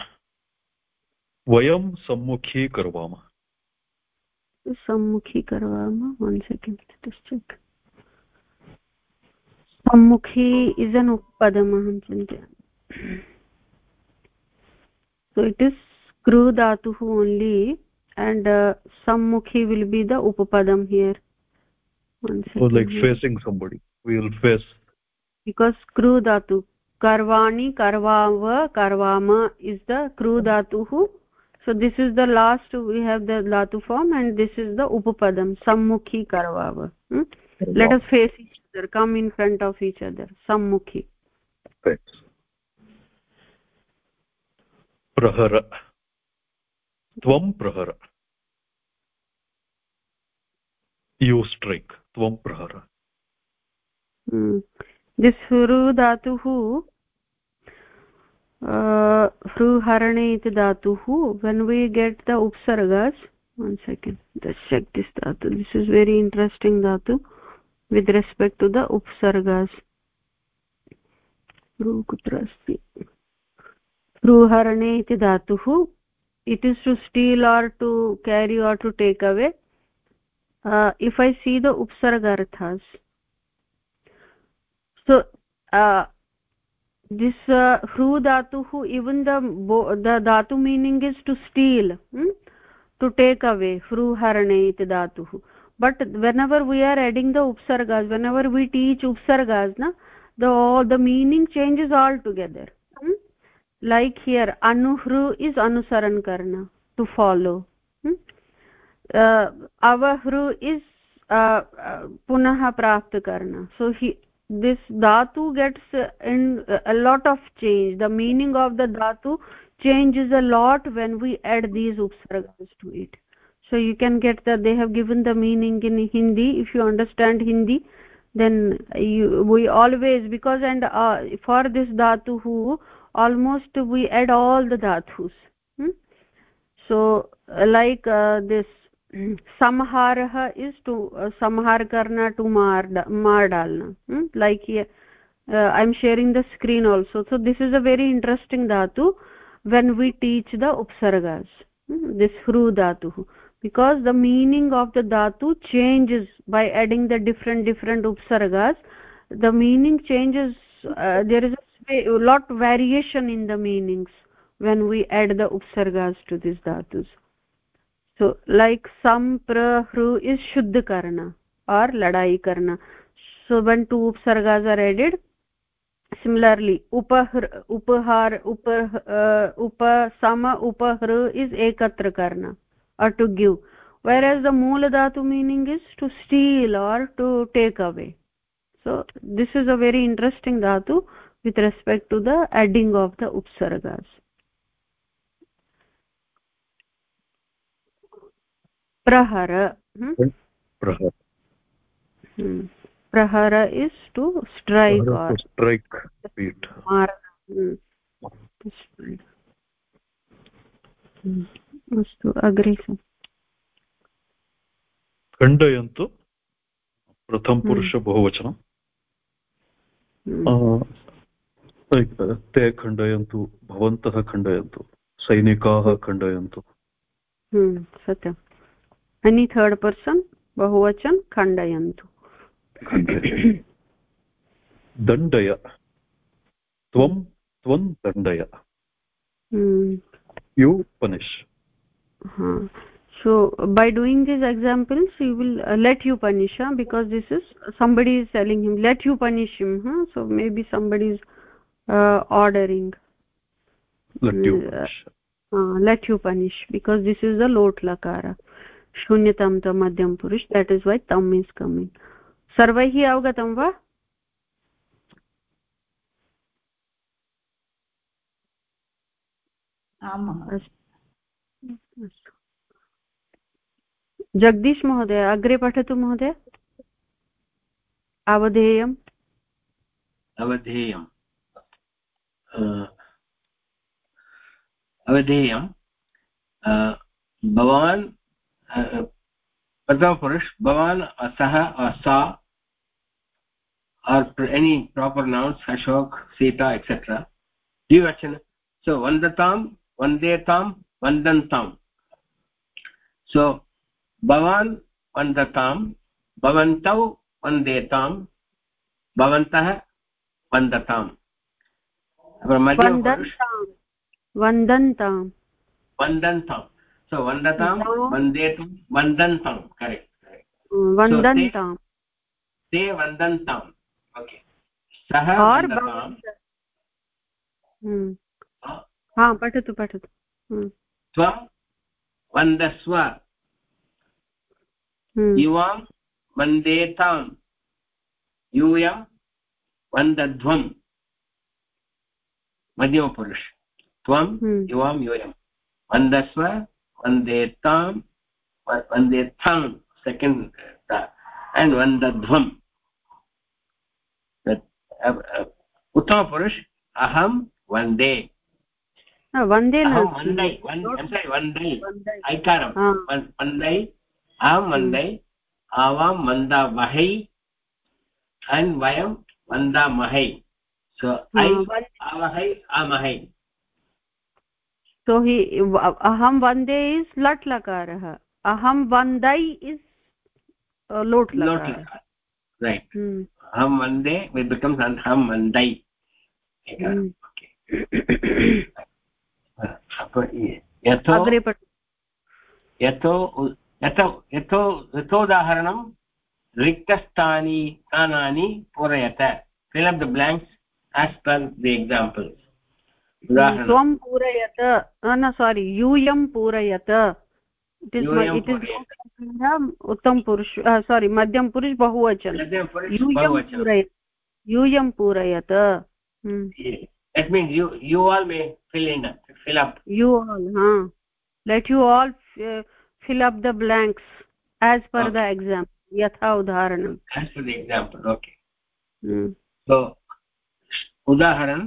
E: vayam sammukhi करवाम
A: sammukhi करवाम one second let us check सम्मुखी is an उपदम् अहं चिन्तयामि so it is क्रु धातुः only and सम्मुखी will be the उपपदं हियर् बिकॉज क्रू धातु कर्वाणि कर्वाव कर्वाम इस् द क्रु धातुः so this is the last we have the धातु form and this is the उपपदं सम्मुखी कर्वाव let us face other come in front of each other sammukhi right
E: prahara tvam prahara you strike tvam prahara
D: hmm.
A: this huru dhatuhu fruharane uh, iti hu. when we get the upsargas one second let's check this dhatu this is very interesting dhatu with respect to the upsargas ru kutra asti ruharane iti dhatuh it is to steal or to carry or to take away uh, if i see the upsarga arthas so uh, this uh, hru dhatuh even the the dhatu meaning is to steal hmm? to take away hru harane iti dhatuh but whenever we are adding the upsargas whenever we teach upsargas na the the meaning changes altogether hmm? like here anuhru is anusaran karna to follow hmm? uh, avahru is uh, uh, punah prapt karna so he this dhatu gets in a lot of change the meaning of the dhatu changes a lot when we add these upsargas to it so you can get that they have given the meaning in hindi if you understand hindi then you, we always because and uh, for this dhatu hu almost we add all the dhatus hmm? so uh, like uh, this samharah is to uh, samhar karna to mar mar dalna hmm? like here uh, i'm sharing the screen also so this is a very interesting dhatu when we teach the upsargas hmm? this hru dhatu because the meaning of the dhatu changes by adding the different different upsargas the meaning changes uh, there is a lot variation in the meanings when we add the upsargas to these dhatus so like sam prahru is shuddh karna or ladai karna so when two upsargas are added similarly upahar upahar upar uh, upa sama is ekatra karna or to give whereas the moola dhatu meaning is to steal or to take away so this is a very interesting dhatu with respect to the adding of the upsargas Prahara. Hmm? Prahara. प्रहर is to strike or strike मार् अस्तु अग्रे
E: खण्डयन्तु प्रथमपुरुषबहुवचनम् ते खण्डयन्तु भवन्तः खण्डयन्तु सैनिकाः खण्डयन्तु
A: सत्यम् अनि third person बहुवचन खण्डयन्तु
E: दण्डय त्वं त्वं दण्डय यु पनिश्
A: so by doing this example she will uh, let you punish her because this is somebody is telling him let you punish him huh? so maybe somebody is uh, ordering let you punish. Uh, let you punish because this is the lot lakara shunyatam madhyam purush that is why tam why coming sarvai hi avagatam va
D: वा जगदीश
A: महोदय अग्रे पठतु महोदय अवधेयम्
C: अवधेयम् अवधेयं भवान् प्रथमपुरुष भवान् सः सा are any proper nouns Ashok Sita etcetera द्विवचन सो वन्दतां वन्देतां वन्दन्तां सो so, भवान् वन्दतां भवन्तौ वन्देतां भवन्तः वन्दताम्
A: वन्दन्ताम्
C: वन्दन्तां सो वन्दतां वन्देतुं वन्दन्तां करेक्ट् ते वन्दन्ताम् ओके सः
A: हम्म। हाँ। हाँ, पठतु पठतु हम्म।
C: त्वं वन्दस्व युवां वन्देतां यूयं वन्दध्वं मध्यमपुरुष त्वं युवां यूयं वन्दस्व वन्देतां वन्देत्थां सेकेण्ड् अण्ड् वन्दध्वम् उत्तमपुरुष अहं वन्दे वन्दे वन्दै वन्दै ऐकारं वन्दै अहं मन्दे आवां मन्दा वहै अन् वयं मन्दा महै सो हम्म। अवहै अमहै
A: सो हि अहं वन्दे इस् लट् लकारः अहं वन्दै इस् लोट् लोट्
C: हम्म। अहं वन्दे विद्रुकं सन्धां मन्दै यतो यतो यथो यथो यथोदाहरणं रिक्तस्थानि स्थानानि पूरयत fill up the blanks as per the example त्वं
A: पूरयत न सारि यूयं पूरयत इट् उत्तम पुरुष सारि मध्यम पुरुष बहुवचन यूयं पूरयत
C: you all may fill in fill up
A: you all हा let you all fill up the blanks as per okay. the exam yatha udaharanam
C: as per the example okay mm. so उदाहरणं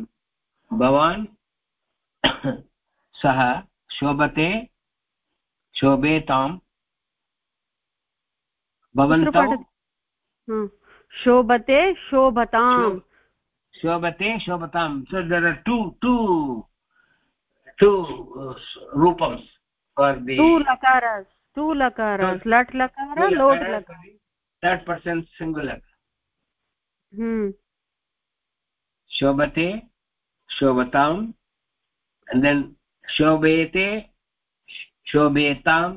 C: भवान् सः शोभते शोभेतां भवन्तौ
A: शोभते शोभताम्
C: शोभते शोभताम् so there are two two two रूपम्स् for the two lakaras two lakaras so, lat lakara lod lakara third person singular hmm shobate shobatam and then shobete shobetam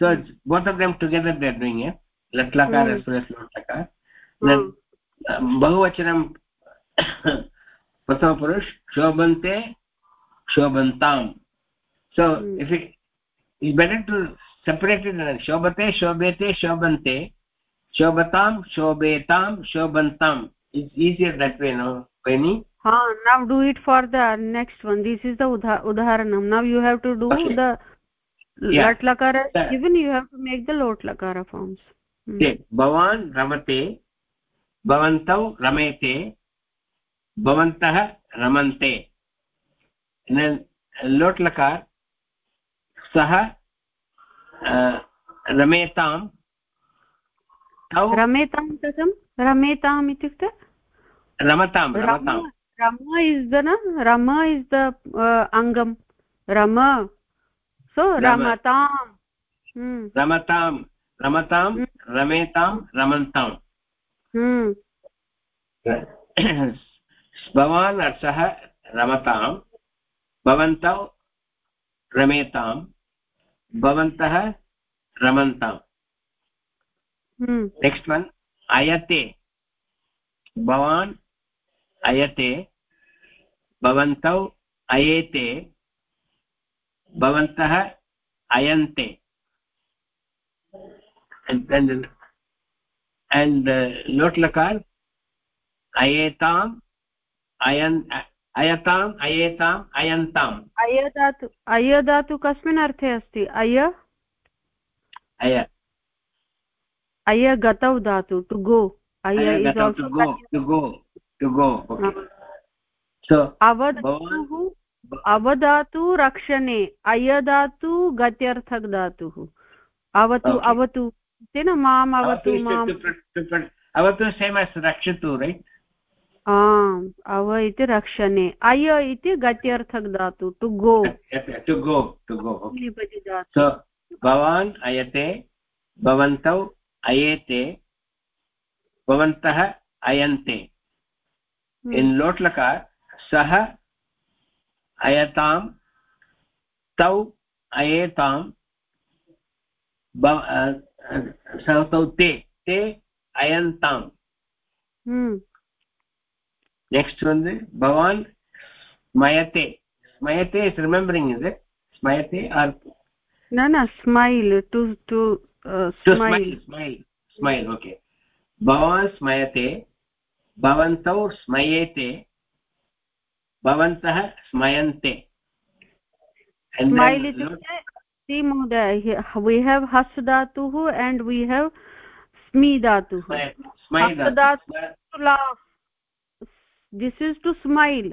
C: so both of them together they are doing it lat lakara as well as lod lakara then bahuvachanam prathama purush shobante shobantam so if it it's better to separate it like shobate shobete shobante shobatam shobetam shobantam it's easier that way no penny
A: ha now do it for the next one this is the Udah udaharanam now you have to do okay. the yeah. lat lakara yeah. even you have to make the lot lakara forms
C: hmm. okay bhavan ramate भवन्तौ रमेते भवन्तः रमन्ते लोट्लकार सः रमेतां
A: रमेतां कथं रमेताम् इत्युक्ते
C: रमतां रमतां
A: रम इस् द रम इस् द अङ्गं रम सो रमतां रमतां हम्म।
C: रमतां हम्म। रमेतां रमन्तां हम्म। भवान् सः रमतां भवन्तौ रमेतां भवन्तः रमन्ताम् नेक्स्ट् वन् अयते भवान् अयते भवन्तौ अयेते भवन्तः अयन्ते लोट्लकार् uh, अयेताम् अयन् अयताम् अयेताम् अयन्ताम्
A: अयदातु अयदातु कस्मिन् अर्थे अस्ति अय अय अय गतौ दातु टु गो अय अवधातुः अवधातु रक्षणे अयदातु गत्यर्थक दातुः अवतु अवतु तेन माम् अवतु माम्
C: अवतु सेम् एस् रक्षतु रैट्
A: आम् अव इति रक्षणे अय इति गत्यर्थक दातु to go
C: to go to go भवान् अयते भवन्तौ अयेते भवन्तः अयन्ते
D: इन् हम्म।
C: लोट्लकार सः अयतां तौ अयेतां सः तौ ते ते अयन्ताम्
D: हम्म।
C: नेक्स्ट वो भवान् स्मयते स्मयते इस् रिमेम्बरिङ्ग् इस् स्मयते आर्
A: न न smile to to smile
C: smile smile okay भवान् स्मयते भवन्तौ स्मयेते भवन्तः स्मयन्ते स्मैल् इत्युक्ते
A: महोदय वि हेव् हस् धातुः एण्ड् वी हेव् स्मि धातुः स्मै धातु laugh this is to smile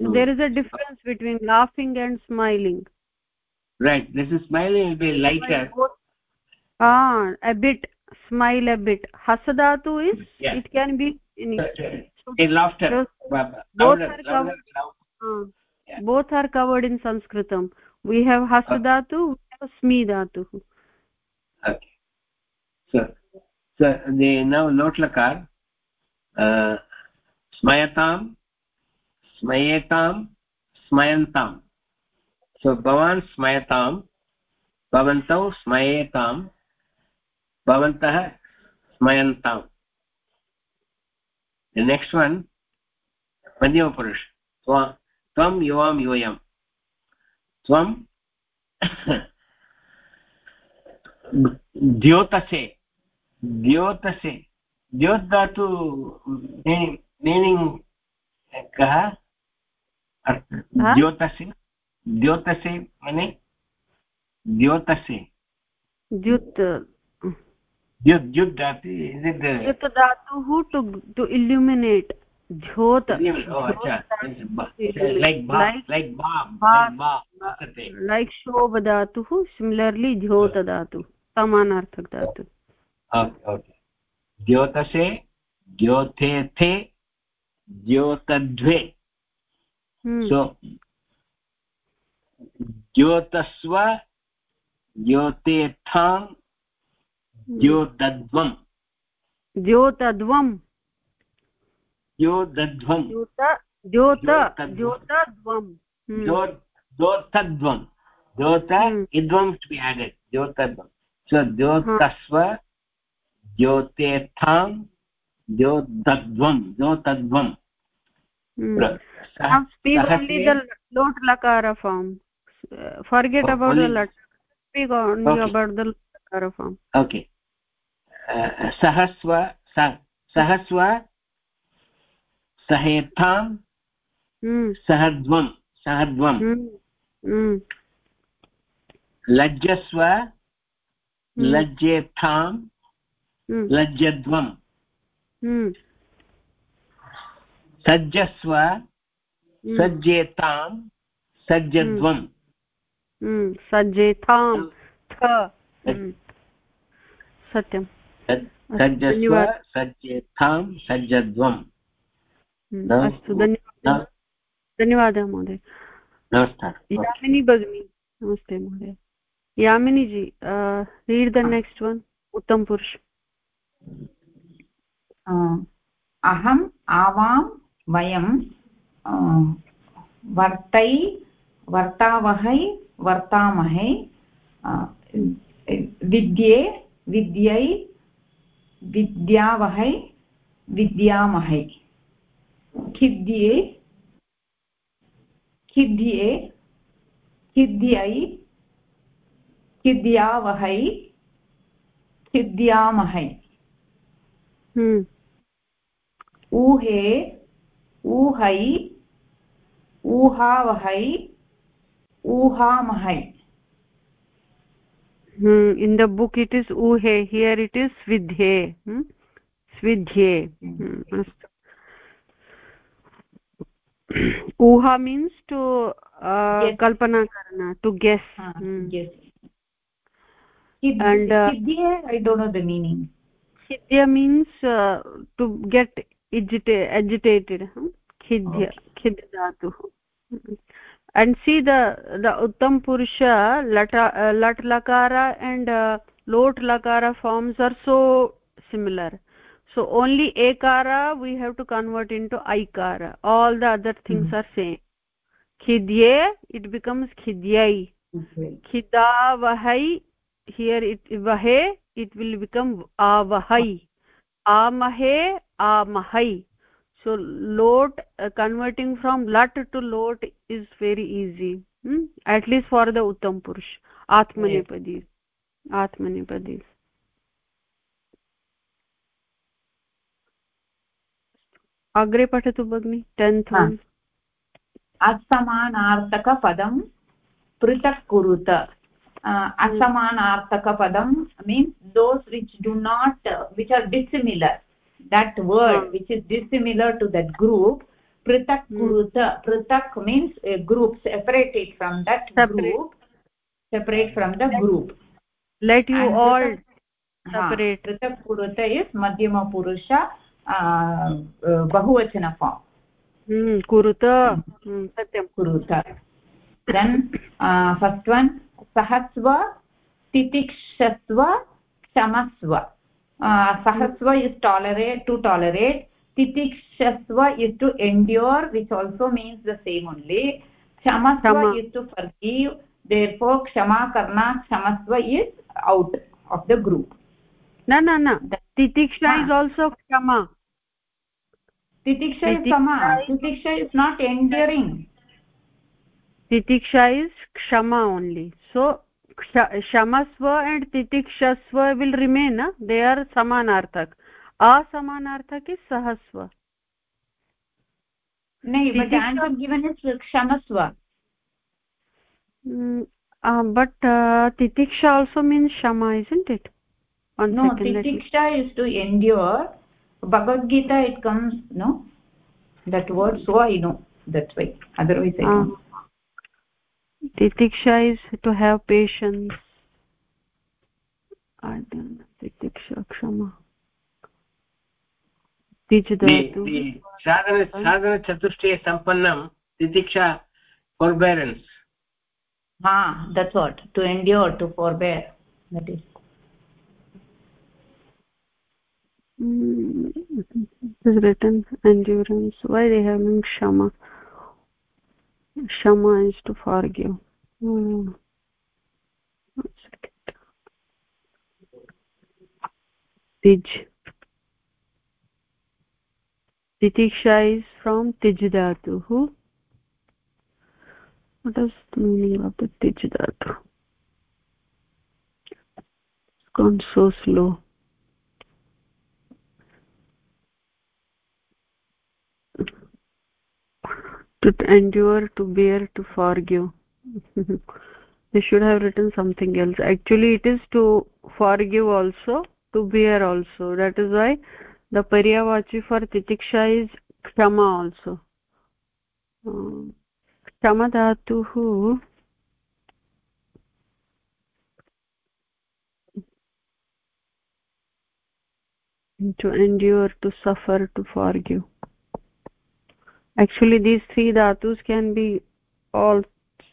A: hmm. there is a difference between laughing and smiling
C: right this is smiling will be lighter
A: ah a bit smile a bit hasadatu is Yes. it can be in,
C: so, uh, in laughter uh, both are covered
A: uh, yeah. both are covered in sanskritam we have hasadatu we have smidatu
C: okay so sir. they now note the uh स्मयतां स्मयेतां स्मयन्तां so भवान् स्मयतां भवन्तौ स्मयेतां भवन्तः स्मयन्तां next one मध्यमपुरुष madhyama purush tvam tvam yuvam द्योतसे द्योतसे द्योत मीनिङ्ग् कः द्योतसि द्योतसि मने द्योतसि द्युत् द्युत् द्युत् दाति द्युत्
A: धातुः टु टु इल्युमिनेट् ज्योत लैक् शोभ धातुः सिमिलर्ली ज्योत धातु समानार्थक
C: धातु द्योतसे द्योथे द्योतध्वे सो द्योतस्व द्योतेथां द्योतध्वम्
A: द्योतध्वम्
C: द्योतध्वम् द्योतध्वम्
A: द्योतध्वम्
C: द्योत इद्वम् टु बि एडेड् द्योतध्वम् सो द्योतस्व द्योतेथां यो तद्वं यो
D: तद्वं
A: लोट् लकार फार्म् फर्गेट् अबौट् लट् स्पीक् ओन्ली अबौट् द लकार फार्म्
D: ओके
C: सहस्व सहस्व सहेत्थां सहध्वं सहध्वं लज्जस्व लज्जेत्थां लज्जध्वं हम्म। सज्जस्व हम्म। सज्जेतां सज्जध्वम्
A: हम्म। सज्जेतां सत्यं
C: सज्जस्व सज्जेतां सज्जध्वम्
A: अस्तु धन्यवादः धन्यवादः महोदय
C: नमस्कारः
A: यामिनी भगिनी नमस्ते महोदय Yamini ji read the next one हाँ।
B: उत्तमपुरुष अहम् आवां वयं वर्तै वर्तावहै वर्तामहै विद्ये विद्यै विद्यावहै विद्यामहै खिद्ये खिद्ये खिद्यै खिद्यावहै खिद्यामहै हम्म। ऊहे ऊहै ऊहावहै
A: ऊहामहै in the book it is ऊहे हियर इट इज स्विध्ये स्विध्ये ऊहा मीन्स टू कल्पना करना to guess and uh, i
B: don't know the meaning
A: siddhya means uh, इजिटे एजिटेटेड् अहं खिद्य खिद् धातुः एण्ड् सी द उत्तम पुरुष लट लट् लकार एण्ड् लोट् लकार forms are so similar so only एकार we have to convert in to ऐकार all the other things are same खिद्ये इट् बिकम्स् खिद्यै खिदा हियर् इट् वहे इट् विल् बिकम् आवहै आमहे आमहै सो लोट कन्वर्टिंग फ्रॉम लट् टू लोट is very easy at least for the उत्तम पुरुष आत्मनेपदी आत्मनेपदी अग्रे
B: पठतु भगिनि टेन्थ् असमानार्थकपदं पृथक् कुरुत uh, asamanarthakapadam means those which do not uh, which are dissimilar that word mm. which is dissimilar to that group pritak kuruta mm. pritak means a eh, group separate from that separate. group separate from the group let you and all separate pritak kuruta is madhyama purusha uh, uh, bahuvachana form hmm kuruta hmm, hmm satyam kuruta then uh, first one सहस्व तितिक्षस्व क्षमस्व सहस्व is tolerate to tolerate तितिक्षस्व is to endure which also means the same only क्षमस्व is to forgive therefore क्षमा करना क्षमस्व is out of the group no no no titiksha is also क्षमा titiksha is क्षमा titiksha is not enduring
A: titiksha is kshama only so shamasva and titikshasva will remain na? they are samanarthak asamanarthak is sahasva
B: nahi but the answer given is shamasva
A: mm, uh, but uh, titiksha also means shama isn't it One no second, titiksha
B: is to endure bhagavad gita it comes no that word so i know that's why otherwise i don't
A: Titiksha is to have patience. I don't know. Titiksha Akshama. Tijadatu.
C: Sadhana Chatushtaya Sampannam. Titiksha forbearance.
B: Ah, that's what. To endure, to forbear. That is.
A: Mm, written endurance. Why they have Shama? shama is to forgive mm. Tij. Titiksha is from Tijdhatu. Who? What is the meaning
D: of the Tijdhatu? It's gone so slow.
A: to endure to bear to forgive they should have written something else actually it is to forgive also to bear also that is why the paryavachi for titiksha is kshama also um, kshama who to endure to suffer to forgive actually these three dhatus can be all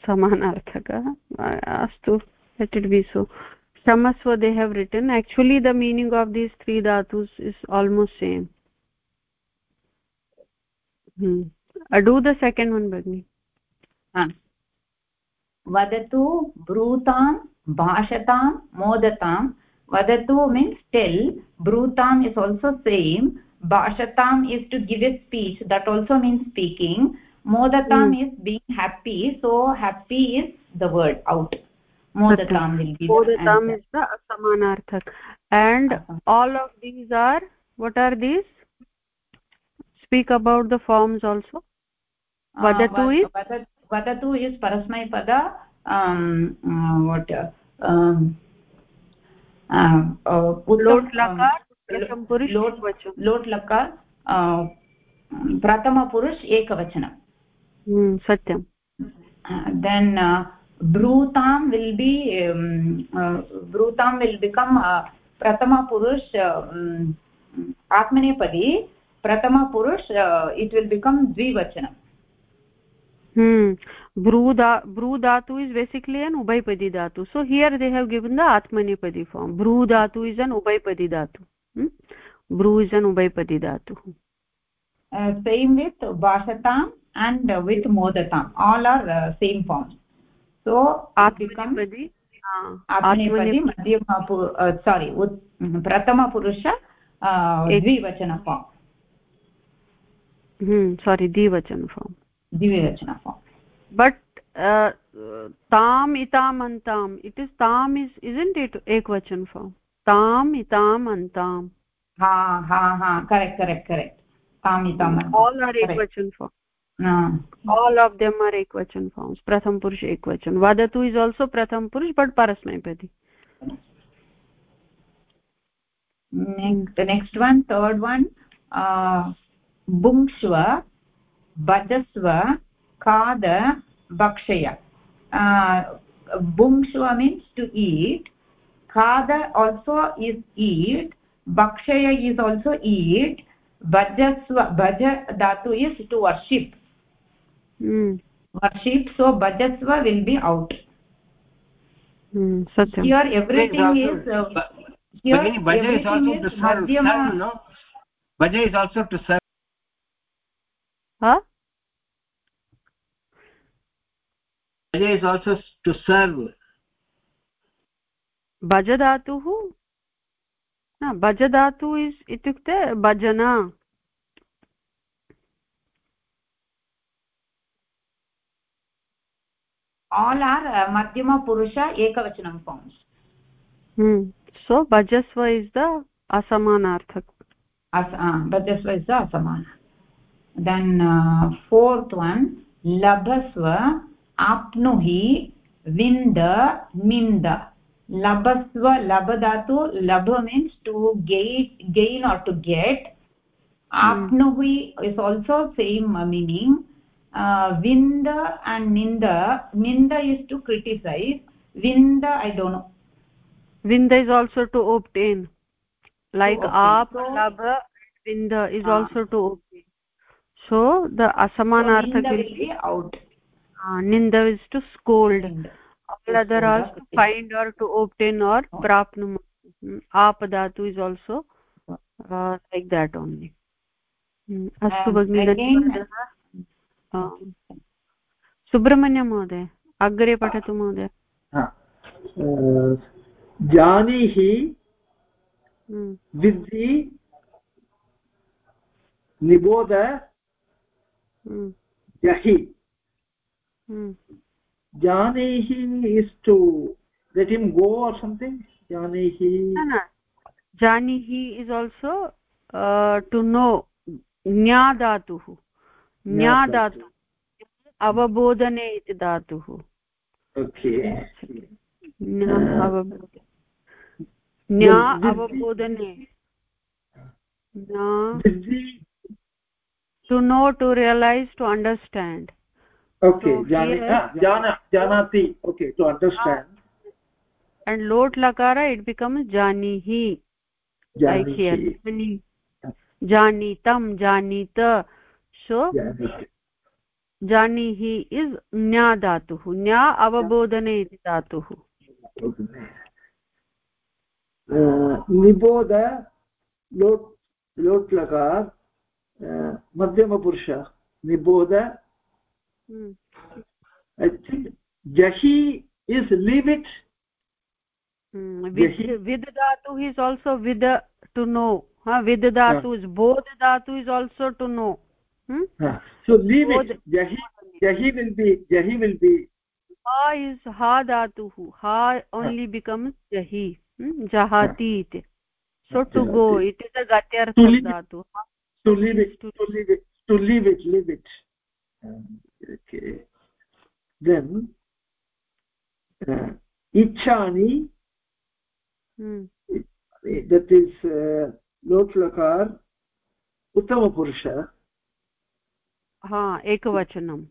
A: samanarthaka astu let it be so samaswa they have written actually the meaning of these three dhatus is almost same hmm uh, do the second one bagni
B: vadatu brutam bhashatam modatam vadatu means tell brutam is also same bhashatam is to give a speech that also means speaking modatam mm. is being happy so happy is the word out modatam will be modatam is the samanarthak and uh -huh. all of these are
A: what are these speak about the forms also ah, vadatu uh,
B: is vadatu is parasmai pada um, uh, what um, um, uh, uh, प्रथम पुरुष लोट वचन लोट प्रथम पुरुष एकवचनम् हम्म, सत्यम् then ब्रूतां will be ब्रूतां will become प्रथमपुरुष आत्मनेपदि प्रथमपुरुष इट् विल् बिकम् द्विवचनं
A: हम्म, ब्रूदा ब्रू धातु इस् बेसिक्लि एन् उभयपदि धातु so here they have given the आत्मनेपदि फार्म् ब्रू धातु इस् एन् उभयपदि धातु हम्म? ब्रूजन् उभयपदी धातुः
B: सेम् uh, वित् भाषताम् अण्ड् वित् मोदताम् all are same form so sorry प्रथमपुरुष uh, द्विवचन फार्म्
A: हम्म, सारि द्विवचन फार्म् द्विवचन फार्म्
B: बट् uh,
A: ताम् इताम् अन्ताम् इट् इस् ताम् इस् इस् इण्ट् इट् एकवचन फार्म् ताम
B: इताम अन्ताम हा हा हा एकवचन
A: एकवचन प्रथमपुरुष एकवचन वदतु इस् आल्सो प्रथमपुरुष बट् परस्मैपति
B: नेक्स्ट् वन् तर्ड् वन् बुंस्व भजस्व खाद भक्षय बुंस्व means to eat khada also is eat bhakshaya is also eat bhajasva bhaja dhatu is to worship hmm. worship so bhajasva will be out hmm, Satyam. here everything also, is
C: uh, here Bhagini, bhaja is also to serve, serve
D: no? bhaja is also to serve huh bhaja is also
A: to serve भजधातुः भजधातु is इत्युक्ते भजन
B: all are मध्यमपुरुष एकवचनं
A: forms so भजस्व is
B: the असमानार्थक भजस्व is the असमान देन् फोर्त् वन् लभस्व आप्नुहि विन्द निन्द labasva labadatu labha means to gain gain or to get hmm. apnuhi is also same uh, meaning uh, vinda and ninda ninda is to criticize vinda i don't know vinda is also to obtain
A: like ap aap labha vinda is uh, also to obtain so the asamanartha. so will be out uh, ninda is to scold ninda. all other are find or to obtain or prapnum aap dhatu is also uh, like that only अस्तु भगिनि सुब्रह्मण्य महोदय अग्रे पठतु महोदय
D: जानीहि विद्धि निबोध जहि janehi is to let him go or something janehi no, no.
A: janihi is also uh, to know nya dhatuh nya dhatu avabodhane iti dhatuh
D: okay nya avabodhane nya
A: to know to realize to understand
D: okay jana janati okay to understand
A: and lot lakara it becomes janihi like here jani janitam janita so janihi is nya dhatuh nya avabodhane
D: iti dhatuh निबोध लोट् लोट्लकार मध्यमपुरुष निबोध i think jahi is leave it mm,
A: with jahi. with dhatu is also with to know ha with dhatu is bodh dhatu is also to know
D: hmm? so leave bodh. it jahi jahi will be jahi will be
A: ha is ha dhatu ha only becomes jahi hmm? jahati it
D: so to go it is a gatyartha dhatu to leave it to leave it to leave it leave it um, okay then uh, ichani hmm. that is uh, lotlakar uttamapurusha हा एकवचनम्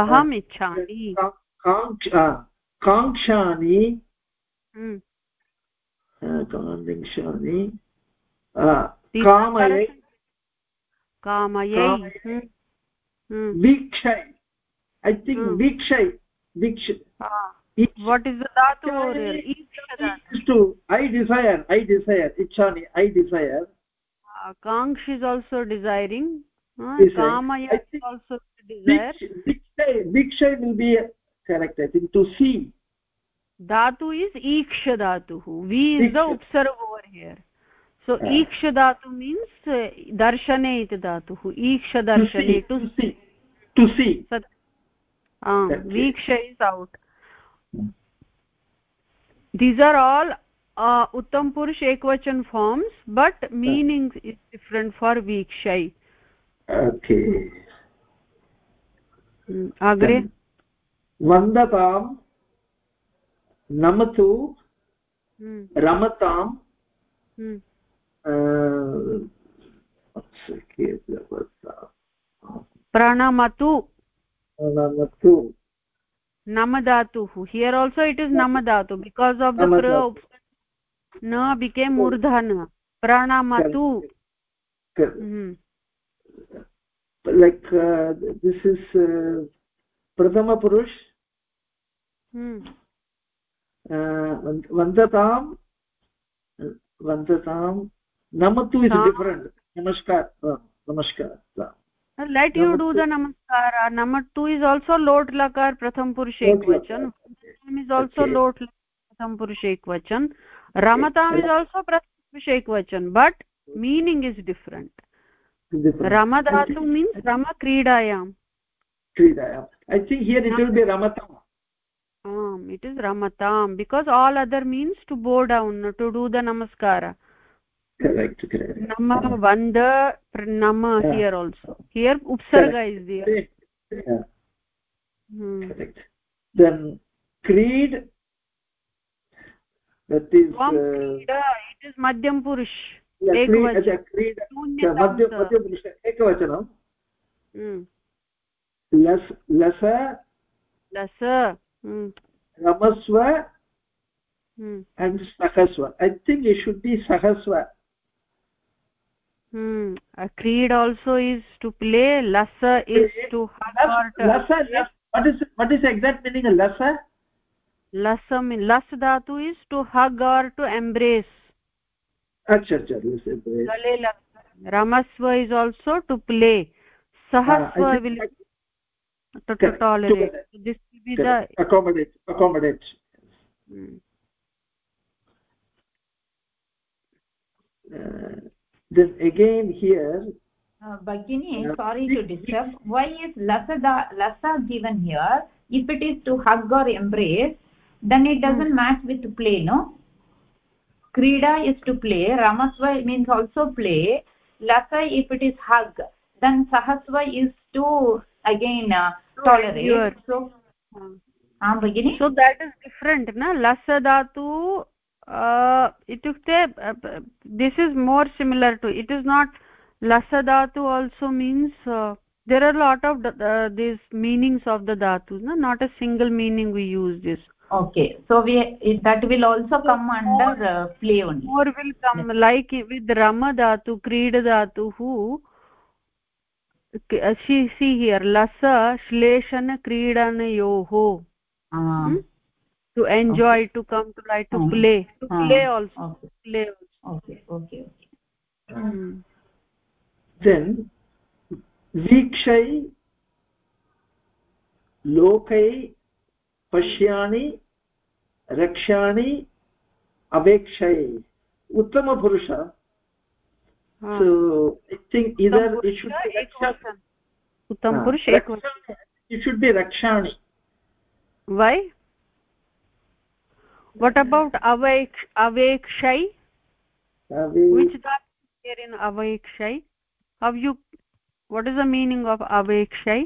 D: अहम्
A: इच्छामि
D: काङ्क्षानि काङ्क्षानि
A: कामये कामये
D: वीक्षय i think mm. vikshay viksh ah. what is the dhatu over here is to i desire i desire ichhani i desire
A: kanksha is also desiring ah, kamaya is also desire
D: vikshay vikshay will be correct i think to see
A: dhatu is iksha dhatu v is the upsarga over here so iksha dhatu means darshane it dhatu iksha darshane to see to see,
D: to see.
A: viksha is out these are all uh, uttam purush ekvachan forms but meaning is different for vikshai
D: okay agre vandatam नमतु रमताम्
A: प्रणमतु नमदातुः here also it is नमदातु because of न बिके oh. मूर्धन प्रणमतु
D: like this is प्रथमपुरुष वन्दतां वन्दतां नमतु इस् डिफरेण्ट् नमस्कार नमस्कार
A: लेट् यु डू द नमस्कार नम्बर् टु इस् आल्सो लोट् लकार प्रथम पुरुषे
D: इस्
A: आल्सो लोट् प्रथम पुरुषे एकवचन रमताम् इस् आल्सो प्रथम
D: पुरुषे
A: बट् मीनिङ्ग् इस् डिफ्रेण्ट्
D: रम धातु
A: मीन्स् रम क्रीडायां
D: क्रीडायां इट्
A: इस् रमतां because all other means to bow down to do the नमस्कार
D: correct correct
A: nama vanda pranama yeah. here also here upsarga correct. is there yeah. hmm. correct
D: then creed that is Vam, uh, creeda,
A: ah, it is madhyam purush एकवचनं
D: लस् लस लस रमस्व and sahasva i think it should be sahasva hmm a creed also is to play lassa
A: is to hurt lassa yes. what is what is the exact meaning of lassa lassa mean las dhatu is to hug or to embrace
D: acha acha let's embrace gale
A: lassa ramaswa is also to play sahaswa
D: ah, will to, to tolerate so this will be correct. the accommodate accommodate hmm. uh, this again here
B: uh, Bagini, uh, sorry to disturb. Why is lasada, lasa given here? If it is to hug or embrace, then it hmm. doesn't hmm. match with play, no? Krida is to play. Ramaswa means also play. Lasa, if it is hug, then Sahaswa is to, again, uh, tolerate. So, um, uh, Bagini? So that
A: is different, na? Lasa dhatu इत्युक्ते this is more similar to it is not lasadatu also means uh, there are a lot of uh, these meanings of the datu. no? not a single meaning we use this okay so we that will also come under uh, play only more will come like with Ramadatu, dhatu krida dhatu who uh, she see here lasa shleshana kridana yo ho. Ah. hmm? to enjoy okay. to come to light to uh -huh. play to uh -huh. play also okay. play
D: also. okay okay okay mm. then वीक्षै लोकै पश्याणि रक्षाणि अवेक्षै उत्तमपुरुष so i think either it should be uttam purush it should be rakshani why
A: what about avek avekshai
D: shai? which dhatu
A: here in avekshai have you what is the meaning of avekshai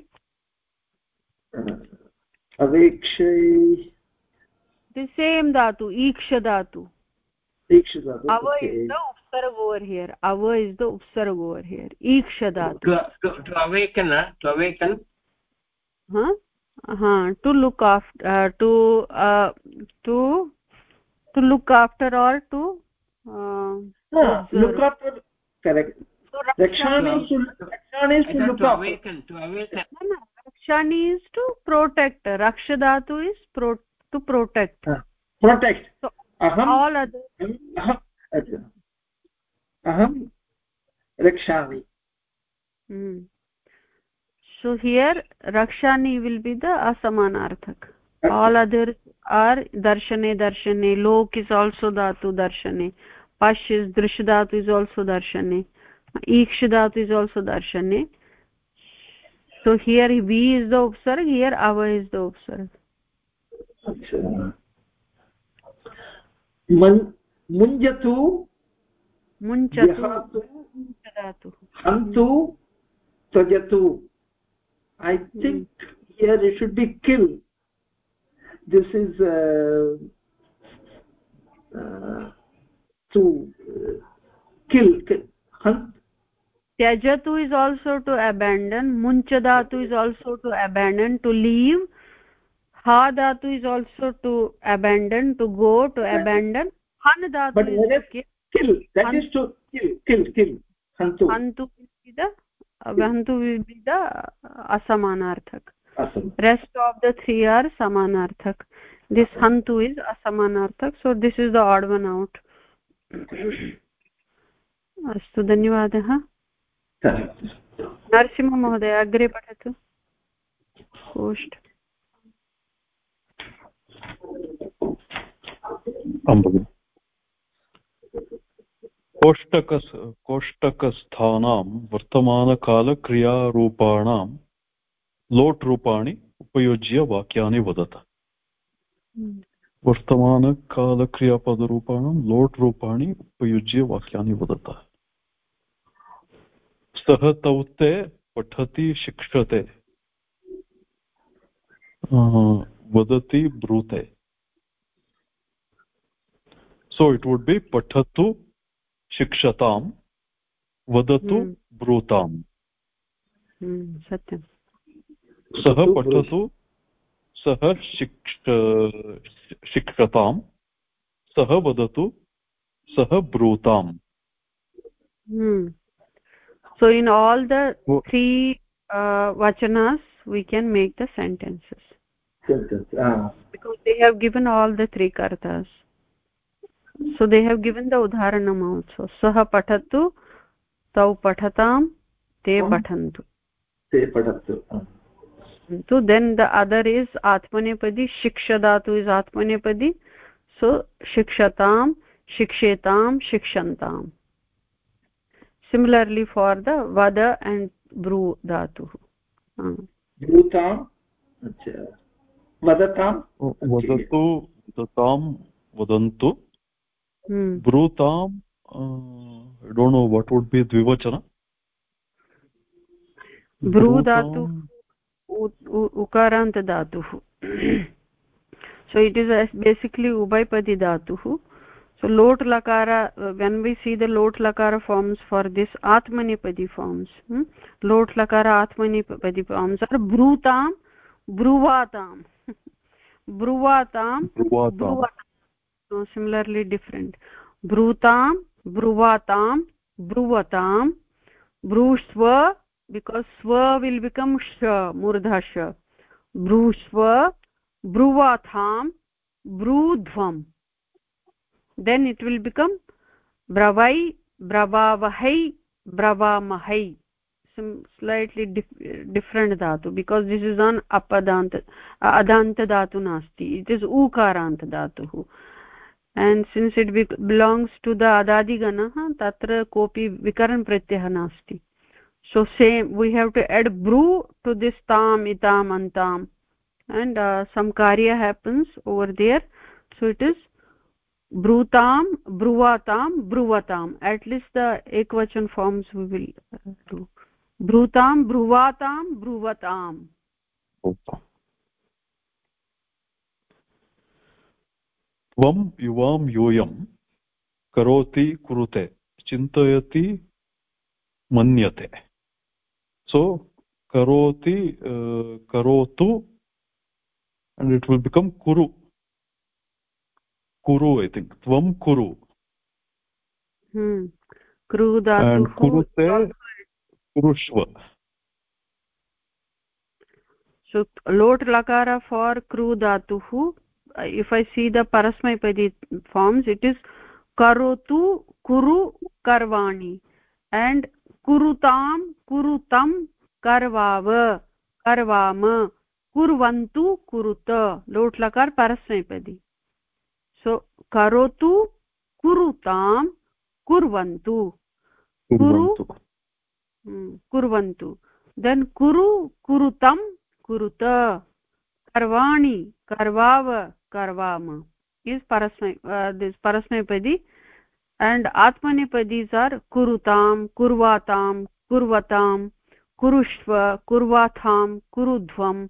D: avekshai
A: the same dhatu iksha dhatu
D: iksha dhatu ava okay. is the
A: upsarga over here ava is the upsarga over here iksha dhatu
C: to, awaken to awaken
A: huh uh -huh. Uh-huh. to look after uh, to uh, to to look after or to uh, yeah, look after
D: correct rakshan is to rakshan is to look after to awaken no no
A: rakshan is to protect rakshadatu is pro to
D: protect uh, protect so, aham all other aham aham rakshami hmm
A: so here rakshani will be the asamanarthak all others are darshane darshane lok is also dhatu darshane pash is drish dhatu is also darshane iksh dhatu is also darshane so here we is the upsarg here ava is the upsarg
D: मुञ्जतु मुञ्चतु hantu tajatu i think here it should be kill this is uh, uh, to uh, kill hunt
A: tyajatu is also to abandon munchadatu is also to abandon to leave ha is also to abandon to go to but, abandon han but is to kill, kill. that han, is to kill kill kill hantu hantu is the hantu will be the asamanarthak rest of the three are samanarthak this hantu is asamanarthak so this is the odd one out अस्तु धन्यवादः नरसिंहमहोदय अग्रे
B: पठतु
D: कोष्ठ
E: कोष्टकस् कोष्टकस्थानां वर्तमानकालक्रियारूपाणां लोट् रूपाणि उपयुज्य वाक्यानि वदत वर्तमानकालक्रियापदरूपाणां लोट् रूपाणि उपयुज्य वाक्यानि वदत सः तौ ते पठति शिक्षते वदति ब्रूते सो इट् वुड् बि पठतु शिक्षतां वदतु हम्म। ब्रूताम्
D: हम्म, सत्यम्
E: सः पठतु सः शिक्ष शिक्षताम् सः वदतु सः ब्रूताम्
A: so in all the three वचनस् we can make the sentences they have given all the three कर्तास् so they have given the उदाहरणम् आल्सो सः पठतु तौ पठतां ते पठन्तु so then the other is atmanepadi shiksha dhatu is atmanepadi so shikshatam shikshetam shikshantam similarly for the vada and bru dhatu
D: bhutam acha vadatam
E: vadatu datam vadantu bhutam i don't know what would be dvivachana bru dhatu
A: उकारान्तधातुः so it is basically उभयपदि धातुः सो लोट् लकार when we see the लोट् लकार forms for this आत्मनेपदि forms लोट् लकार आत्मनेपदि फार्म्स् आर् ब्रूतां ब्रुवातां ब्रुवातां सिमिलर्ली डिफ्रेण्ट् ब्रूतां ब्रुवातां ब्रुवतां ब्रूष्व because swa will become sha murdha sha brushva bruvatham brudvam then it will become bravai bravavahai bravamahai some slightly dif different dhatu because this is on apadant adanta dhatu nasti it is ukarant dhatuh and since it be belongs to the adadi adadigana tatra kopi vikaran pratyah nasti so same we have to add bru to this tam itam antam and uh, some karya happens over there so it is brutam bruvatam bruvatam at least the ekvachan forms we will do brutam bruvatam bruvatam
E: त्वं yuvam yoyam karoti krute चिन्तयति manyate so karoti uh, karotu and it will become kuru kuru i think tvam kuru hmm kru dhatu and kuru se kurushva
A: so lot lakara for kru dhatuhu if i see the parasmaipadi forms it is karotu kuru karvani and कुरुतां कुरुतं करवाव करवाम कुर्वन्तु कुरुत लोट् लकार परस्मैपदी सो करोतु कुरुतां कुर्वन्तु कुरु कुर्वन्तु देन् हम्म, कुरु कुरुतं कुरुत कर्वाणि कर्वाव कर्वाम इस् परस्मै दिस् uh, परस्मैपदी and atmanepadis are kurutam kurvatam kurvatam kurushva kurvatham kurudvam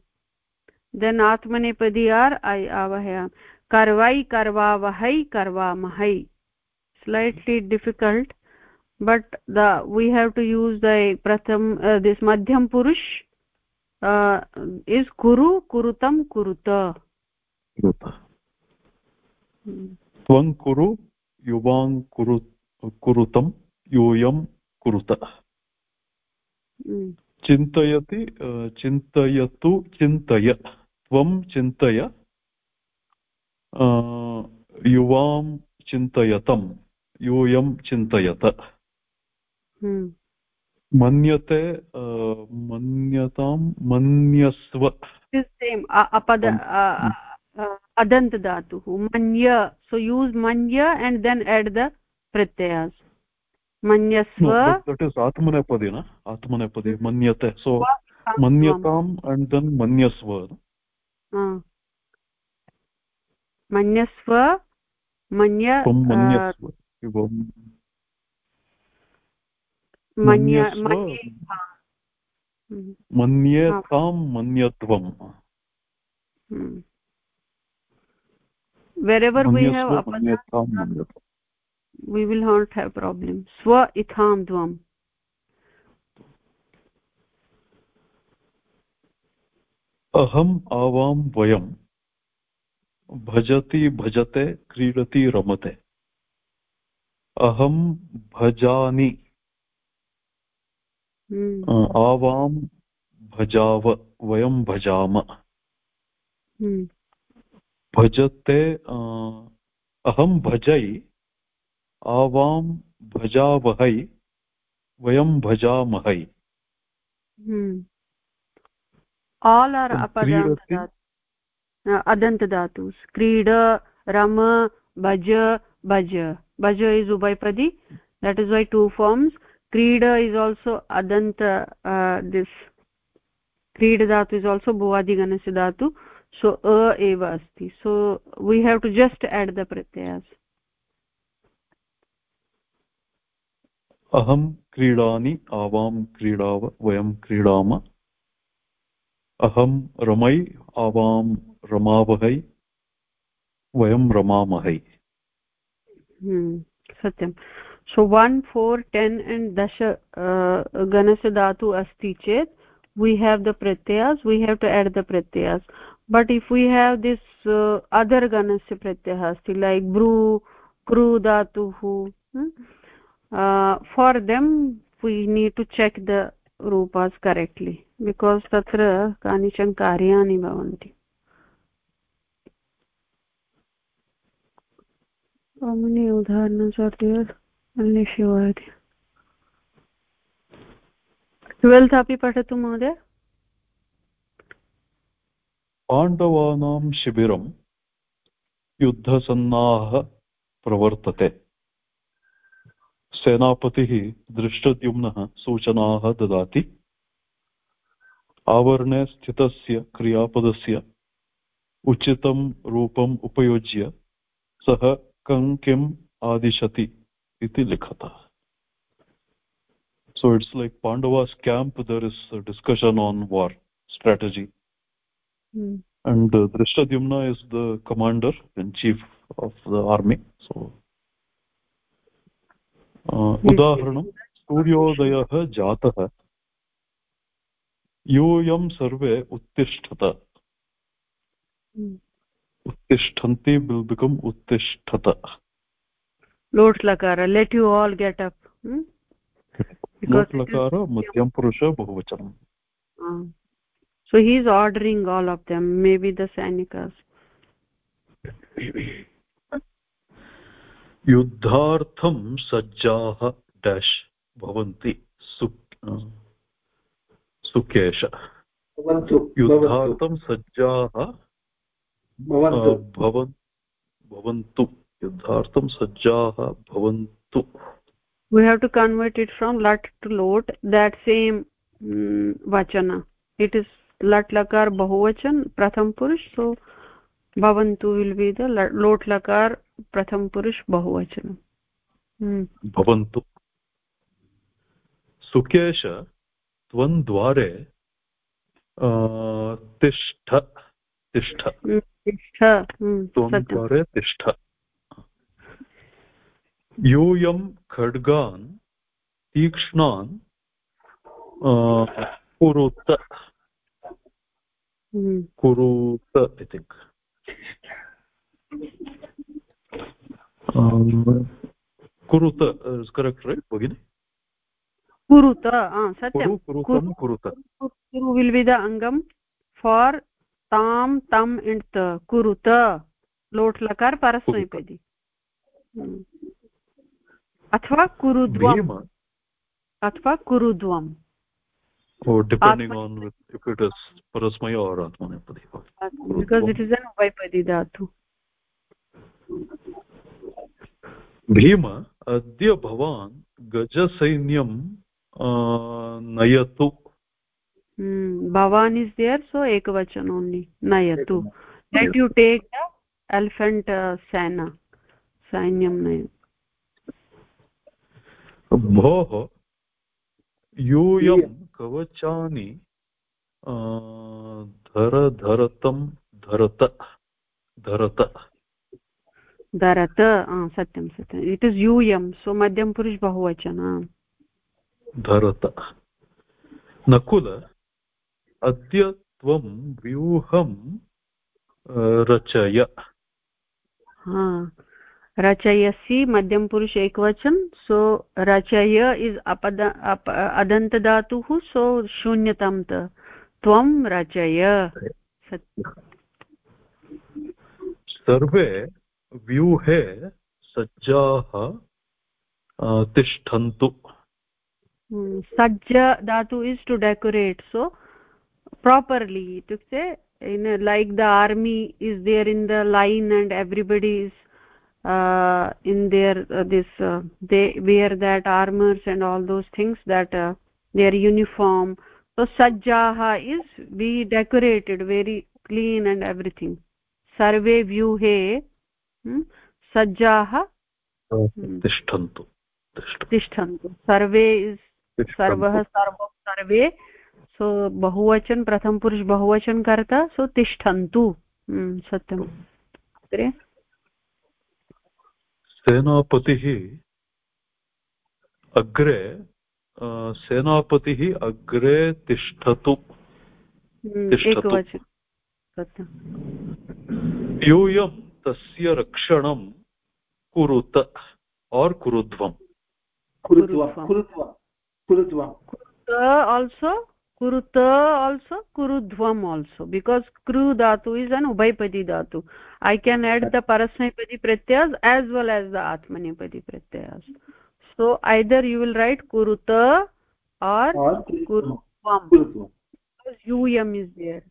A: then atmanepadi are i avahya karvai karvavahai karvamahai slightly difficult but the we have to use the pratham uh, this madhyam purush uh, is kuru kurutam kuruta kuruta
D: hmm.
E: त्वं कुरु युवां कुरु कुरुतं यूयं कुरुत चिन्तयति चिन्तयतु चिन्तय त्वं चिन्तय युवां चिन्तयतं यूयं चिन्तयत मन्यते मन्यतां मन्यस्व
A: अपद adant dhatuh manya so use manya and then add the pratyas manyasva no,
E: that is atmanepade na atmanepade manyate so manyatam and then manyasva
A: uh, manyasva manya manyasva
E: uh, manya manye तां मन्यत्वम्
A: wherever we have
E: apada
A: we will not have problem swa itham dvam
E: अहम् आवां वयं भजति भजते क्रीडति रमते अहं भजानि आवां भजाव वयं भजाम भजते अहम भजै आवाम भजावहै वयम भजामहै
A: ऑल आर अदंत धातु क्रीड रम भज भज भज इज उभयपदी that is why two forms क्रीड इज ऑलो अदंत दिस क्रीड धातु इज भुवादिगण से धातु so a eva asti so we have to just add the pratyas
E: अहं क्रीडानि आवां क्रीडाव वयं क्रीडाम अहं रमै आवां रमावहै वयं रमामहै
A: सत्यं so one four ten and दश गणस्य धातु अस्ति चेत् we have the pratyas we have to add the pratyas but if we have this other गणस्य प्रत्ययः अस्ति लैक् ब्रू क्रू धातुः for them we need to check the रूपास् करेक्ट्लि बिकास् तत्र कानिचन कार्याणि भवन्ति उदाहरणं ट्वेल्थ् अपि पठतु महोदय
E: पाण्डवानां शिबिरं युद्धसन्नाः प्रवर्तते सेनापतिः दृष्टद्युम्नः सूचनाः ददाति आवरणे स्थितस्य क्रियापदस्य उचितं रूपम् उपयुज्य सः कं किम् आदिशति इति लिखतः so it's like pandavas camp there is a discussion on war strategy mm. and uh, drishtadyumna is the commander and chief of the army so उदाहरणं सूर्योदयः जातः यूयं सर्वे उत्तिष्ठत उत्तिष्ठन्ति विल् उत्तिष्ठत
A: लोट् लकार let you all get up
E: लोट् लकार मध्यं पुरुष बहुवचनम्
A: so he is ordering all of them maybe the sainicas
E: युद्धार्थं सज्जाः डेश् भवन्ति सुकेश युद्धार्थं सज्जाः भवन् भवन्तु युद्धार्थं सज्जाः भवन्तु
D: we have to
A: convert it from lat to lot that same mm, vachana it is लट् लकार बहुवचन प्रथम पुरुष सो भवन्तु विल् बि द लोट् लकार प्रथम पुरुष बहुवचनं
E: हम्म। भवन्तु सुकेश त्वं द्वारे तिष्ठ तिष्ठ हम्म,
D: हम्म, द्वारे
E: तिष्ठ यूयं खड्गान् तीक्ष्णान् कुरुत् कुरुत ऐ थिङ्क् कुरुत इस् करेक्ट् रैट् भगिनि कुरुत
A: सत्यं कुरुत कुरु विल् वि द अङ्गं फार् तां तम् इण्ड् त कुरुत लोट् लकार परस्मैपदि अथवा कुरुद्वम् अथवा कुरुद्वम्
E: or depending Atman on if it is parasmaya or atmanepadi
A: because it is an uvaipadi dhatu
E: Bhim अद्य भवान् गजसैन्यं नयतु भवान्
A: इस् देयर् सो एकवचन ओन्लि नयतु let you take the elephant सेना सैन्यं नयतु
E: भोः यूयं कवचानि धरधरतं धरत धरत
A: धरत सत्यं सत्यम् इट् इस् यूयं सो मध्यम पुरुष बहुवचन
E: धरत नकुल अद्य त्वं व्यूहं रचय
A: रचयसि मध्यमपुरुष एकवचन सो रचय इस् अपद अप अदन्तधातुः सो शून्यतं त्वं रचय
E: सर्वे व्यूहे सज्जाः तिष्ठन्तु
A: hmm, सज्ज धातु is to decorate so properly इत्युक्ते in like the army is there in the line and everybody is uh, in their uh, this uh, they wear that armors and all those things that uh, their uniform so sajjaha is be decorated very clean and everything sarve vyuhe hmm? sajjaha tishtantu तिष्ठन्तु सर्वे is सर्वः सर्वं सर्वे सो बहुवचन प्रथमपुरुष बहुवचन कर्ता सो तिष्ठन्तु सत्यम् अग्रे
E: सेनापतिः अग्रे सेनापतिः अग्रे तिष्ठतु
A: हम्म,
E: यूयं तस्य रक्षणं कुरुत और् कुरुध्वं कुरुत्वा कुरुत्वा कुरुत्वा
A: आल्सो कुरुत आल्सो कुरुध्वम् आल्सो बिकास् क्रु धातु इस् अन् उभयपदी धातु ऐ केन् एड् द परस्नेपदी प्रत्ययस् एस् वेल् एस् द आत्मनेपदी प्रत्ययस् so either you will write कुरुत आर् कुरुध्वम् यूयम् इस् दियर्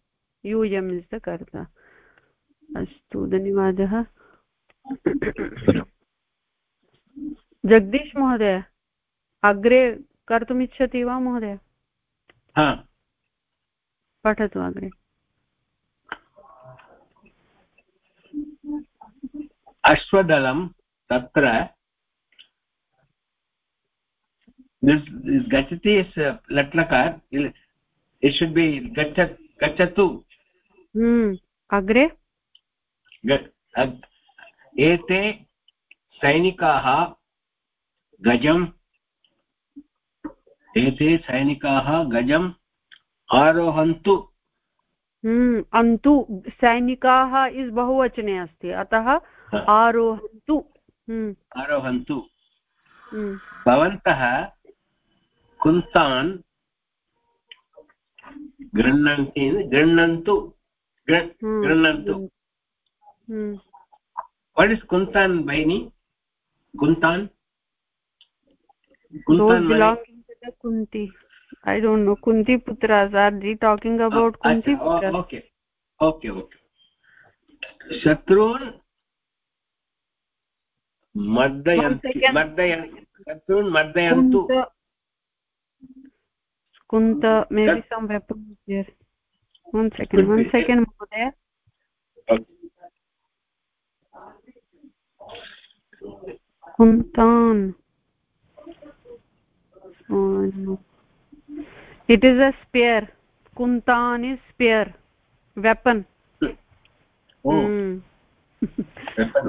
A: यूयम् इस् द कर्ता अस्तु धन्यवादः जगदीश महोदय अग्रे कर्तुमिच्छति वा महोदय
D: हाँ।
C: पठतु अग्रे अश्वदलं तत्र गच्छति लट्लकार शुड् बि गच्छ गच्छतु
A: हम्म, अग्रे
C: एते सैनिकाः गजं एते सैनिकाः गजम् आरोहन्तु
A: हम्म, अन्तु सैनिकाः इस् बहुवचने अस्ति अतः आरोहन्तु हम्म। आरोहन्तु हम्म।
C: भवन्तः कुन्तान् गृह्णन्ति गृह्णन्तु गृह्णन्तु वाट् इस् कुन्तान् भगिनि कुन्तान् कुन्तान्
A: kunti i don't know kunti putra are we talking about uh, kunti uh,
C: putra okay okay okay shatrun maddayanti maddayanti shatrun maddayantu
A: कुन्त may be some weapon here one second one second mohdaya kuntan it is a spear kuntan is spear weapon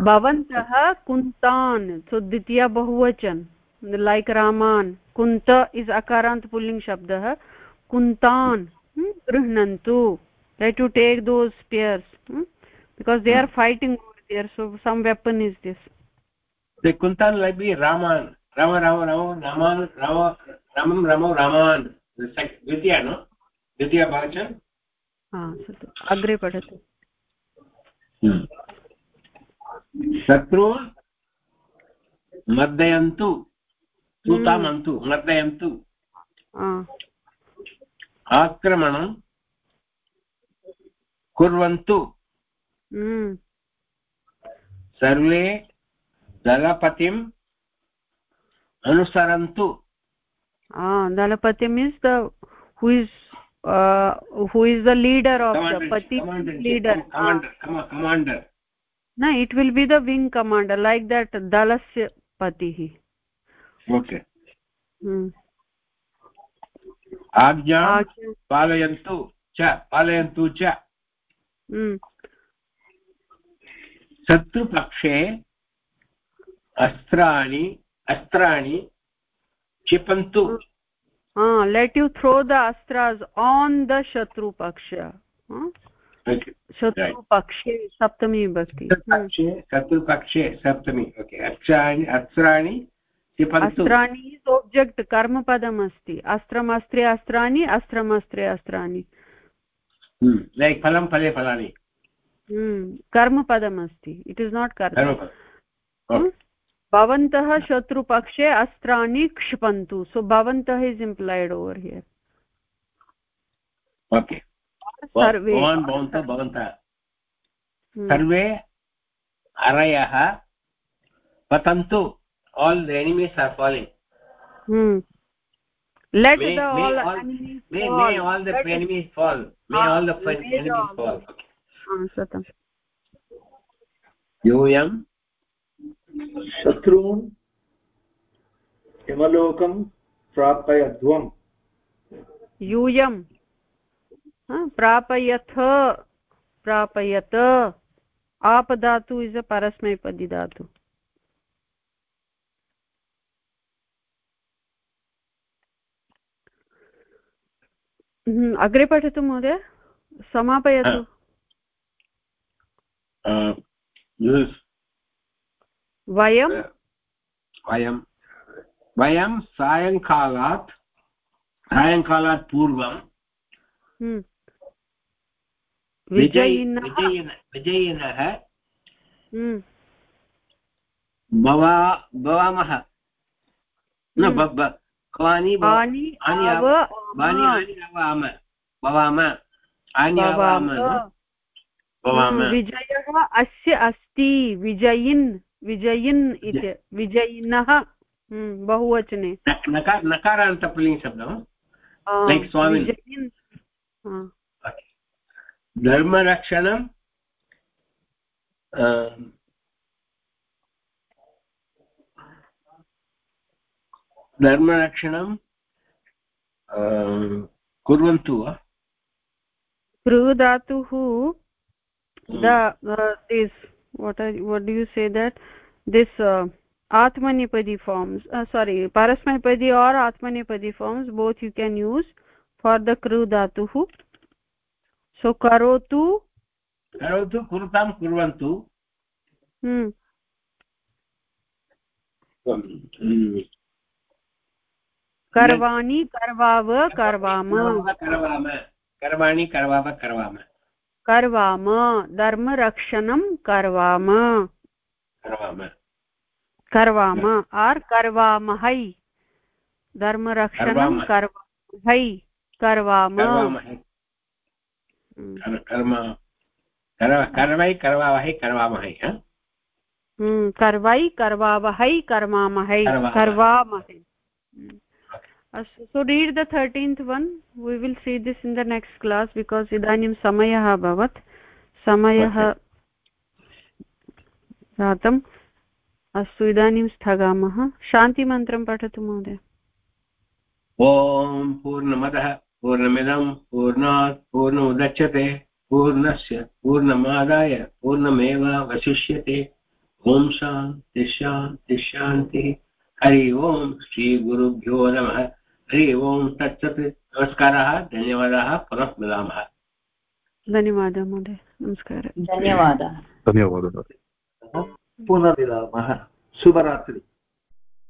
A: भवन्तः कुन्तान् so द्वितीया बहुवचन like रामान् कुन्त is अकारान्त पुल्लिङ्ग् शब्दः कुन्तान् गृह्णन्तु let to take those spears because they are fighting some weapon is this
C: कुन्तान् लैक् बि रामान् रव रव रव रमान् रव रमं रमौ रमान् द्वितीय न द्वितीय द्वितीयभाचन्
A: हाँ, अग्रे पठतु
D: हम्म।
C: शत्रून् मर्दयन्तु
A: सूतामन्तु
C: हम्म। मर्दयन्तु आक्रमणं कुर्वन्तु हम्म। सर्वे दलपतिं अनुसरन्तु
A: dalapati means the who is uh, who is the leader of commander, the pati commander, leader commander
C: ah. commander
A: no it will be the wing commander like that dalasya
C: patihi okay hmm आज्ञां पालयन्तु च पालयन्तु च शत्रुपक्षे अस्त्राणि अस्त्राणि क्षिपन्तु
A: let you throw the अस्त्रास् on the शत्रुपक्ष शत्रुपक्षे सप्तमी भवति
C: शत्रुपक्षे सप्तमी ओके अस्त्राणि अस्त्राणि अस्त्राणि
A: इस् ओब्जेक्ट् कर्मपदम् अस्ति अस्त्रमस्त्रे अस्त्राणि अस्त्रमस्त्रे अस्त्राणि
C: लैक् फलं फले फलानि
A: कर्मपदम् अस्ति इट् इस् नाट्
C: कर्म
A: भवन्तः शत्रुपक्षे अस्त्राणि क्षिपन्तु सो भवन्तः इस् इम्प्लाय्ड् ओवर् हियर्
C: सर्वे सर्वे अरयः पतन्तु all enemies are falling let may, the may all, enemies may, fall. may all the let enemies it. fall may ah, all the
A: may enemies all fall okay satam
D: yum शत्रून् यमलोकं प्रापयध्वम्
A: यूयं प्रापयथ प्रापयत आप धातु is a परस्मैपदी धातु हम्म, अग्रे पठतु महोदय समापयतु वयं
C: वयं वयं सायङ्कालात् सायङ्कालात् पूर्वं
D: हम्म। विजयिनः
C: हम्म। भवामः न हम्म। भवानि भवाम भवाम आन्यावाम
A: विजयः अस्य अस्ति विजयिन् विजयिन् इति विजयिनः हम्म, बहुवचने
C: नकार नकारान्तपुलिङ्गशब्दः धर्मरक्षणं अं, धर्मरक्षणं अं, कुर्वन्तु वा
A: कृ धातुः what are what do you say that this uh, atmanepadi forms uh, sorry parasmanepadi or atmanepadi forms both you can use for the kru dhatuh so karotu
C: karotu kurutam kurvantu hmm करवाणि
A: करवाव करवाम
C: करवाणि करवाव करवाम
A: कर्वाम धर्मरक्षणं कर्वाम कर्वाम आर् कर्वामहै धर्मरक्षणं कर्वाहै कर्वाम हम्म।
C: हम्म, कर्वै कर्वावहै कर्वामहै
A: कर्वै कर्वामहै अस्तु so read the thirteenth one we will see this in the next class because इदानीं समयः अभवत् समयः जातम् अस्तु इदानीं स्थगामः शान्तिमन्त्रं पठतु महोदय
C: ॐ पूर्णमदः पूर्णमिदं पूर्णात् पूर्णमुदच्छते पूर्णस्य पूर्णमादाय पूर्णमेव वशिष्यते ॐ शान्तिशान्तिशान्तिः हरि ओम् श्रीगुरुभ्यो नमः हरि ओम् तत्सत् नमस्कारः धन्यवादाः पुनः मिलामः
A: धन्यवादः महोदय नमस्कारः धन्यवादः
E: धन्यवादः
D: पुनर्मिलामः शुभरात्रिः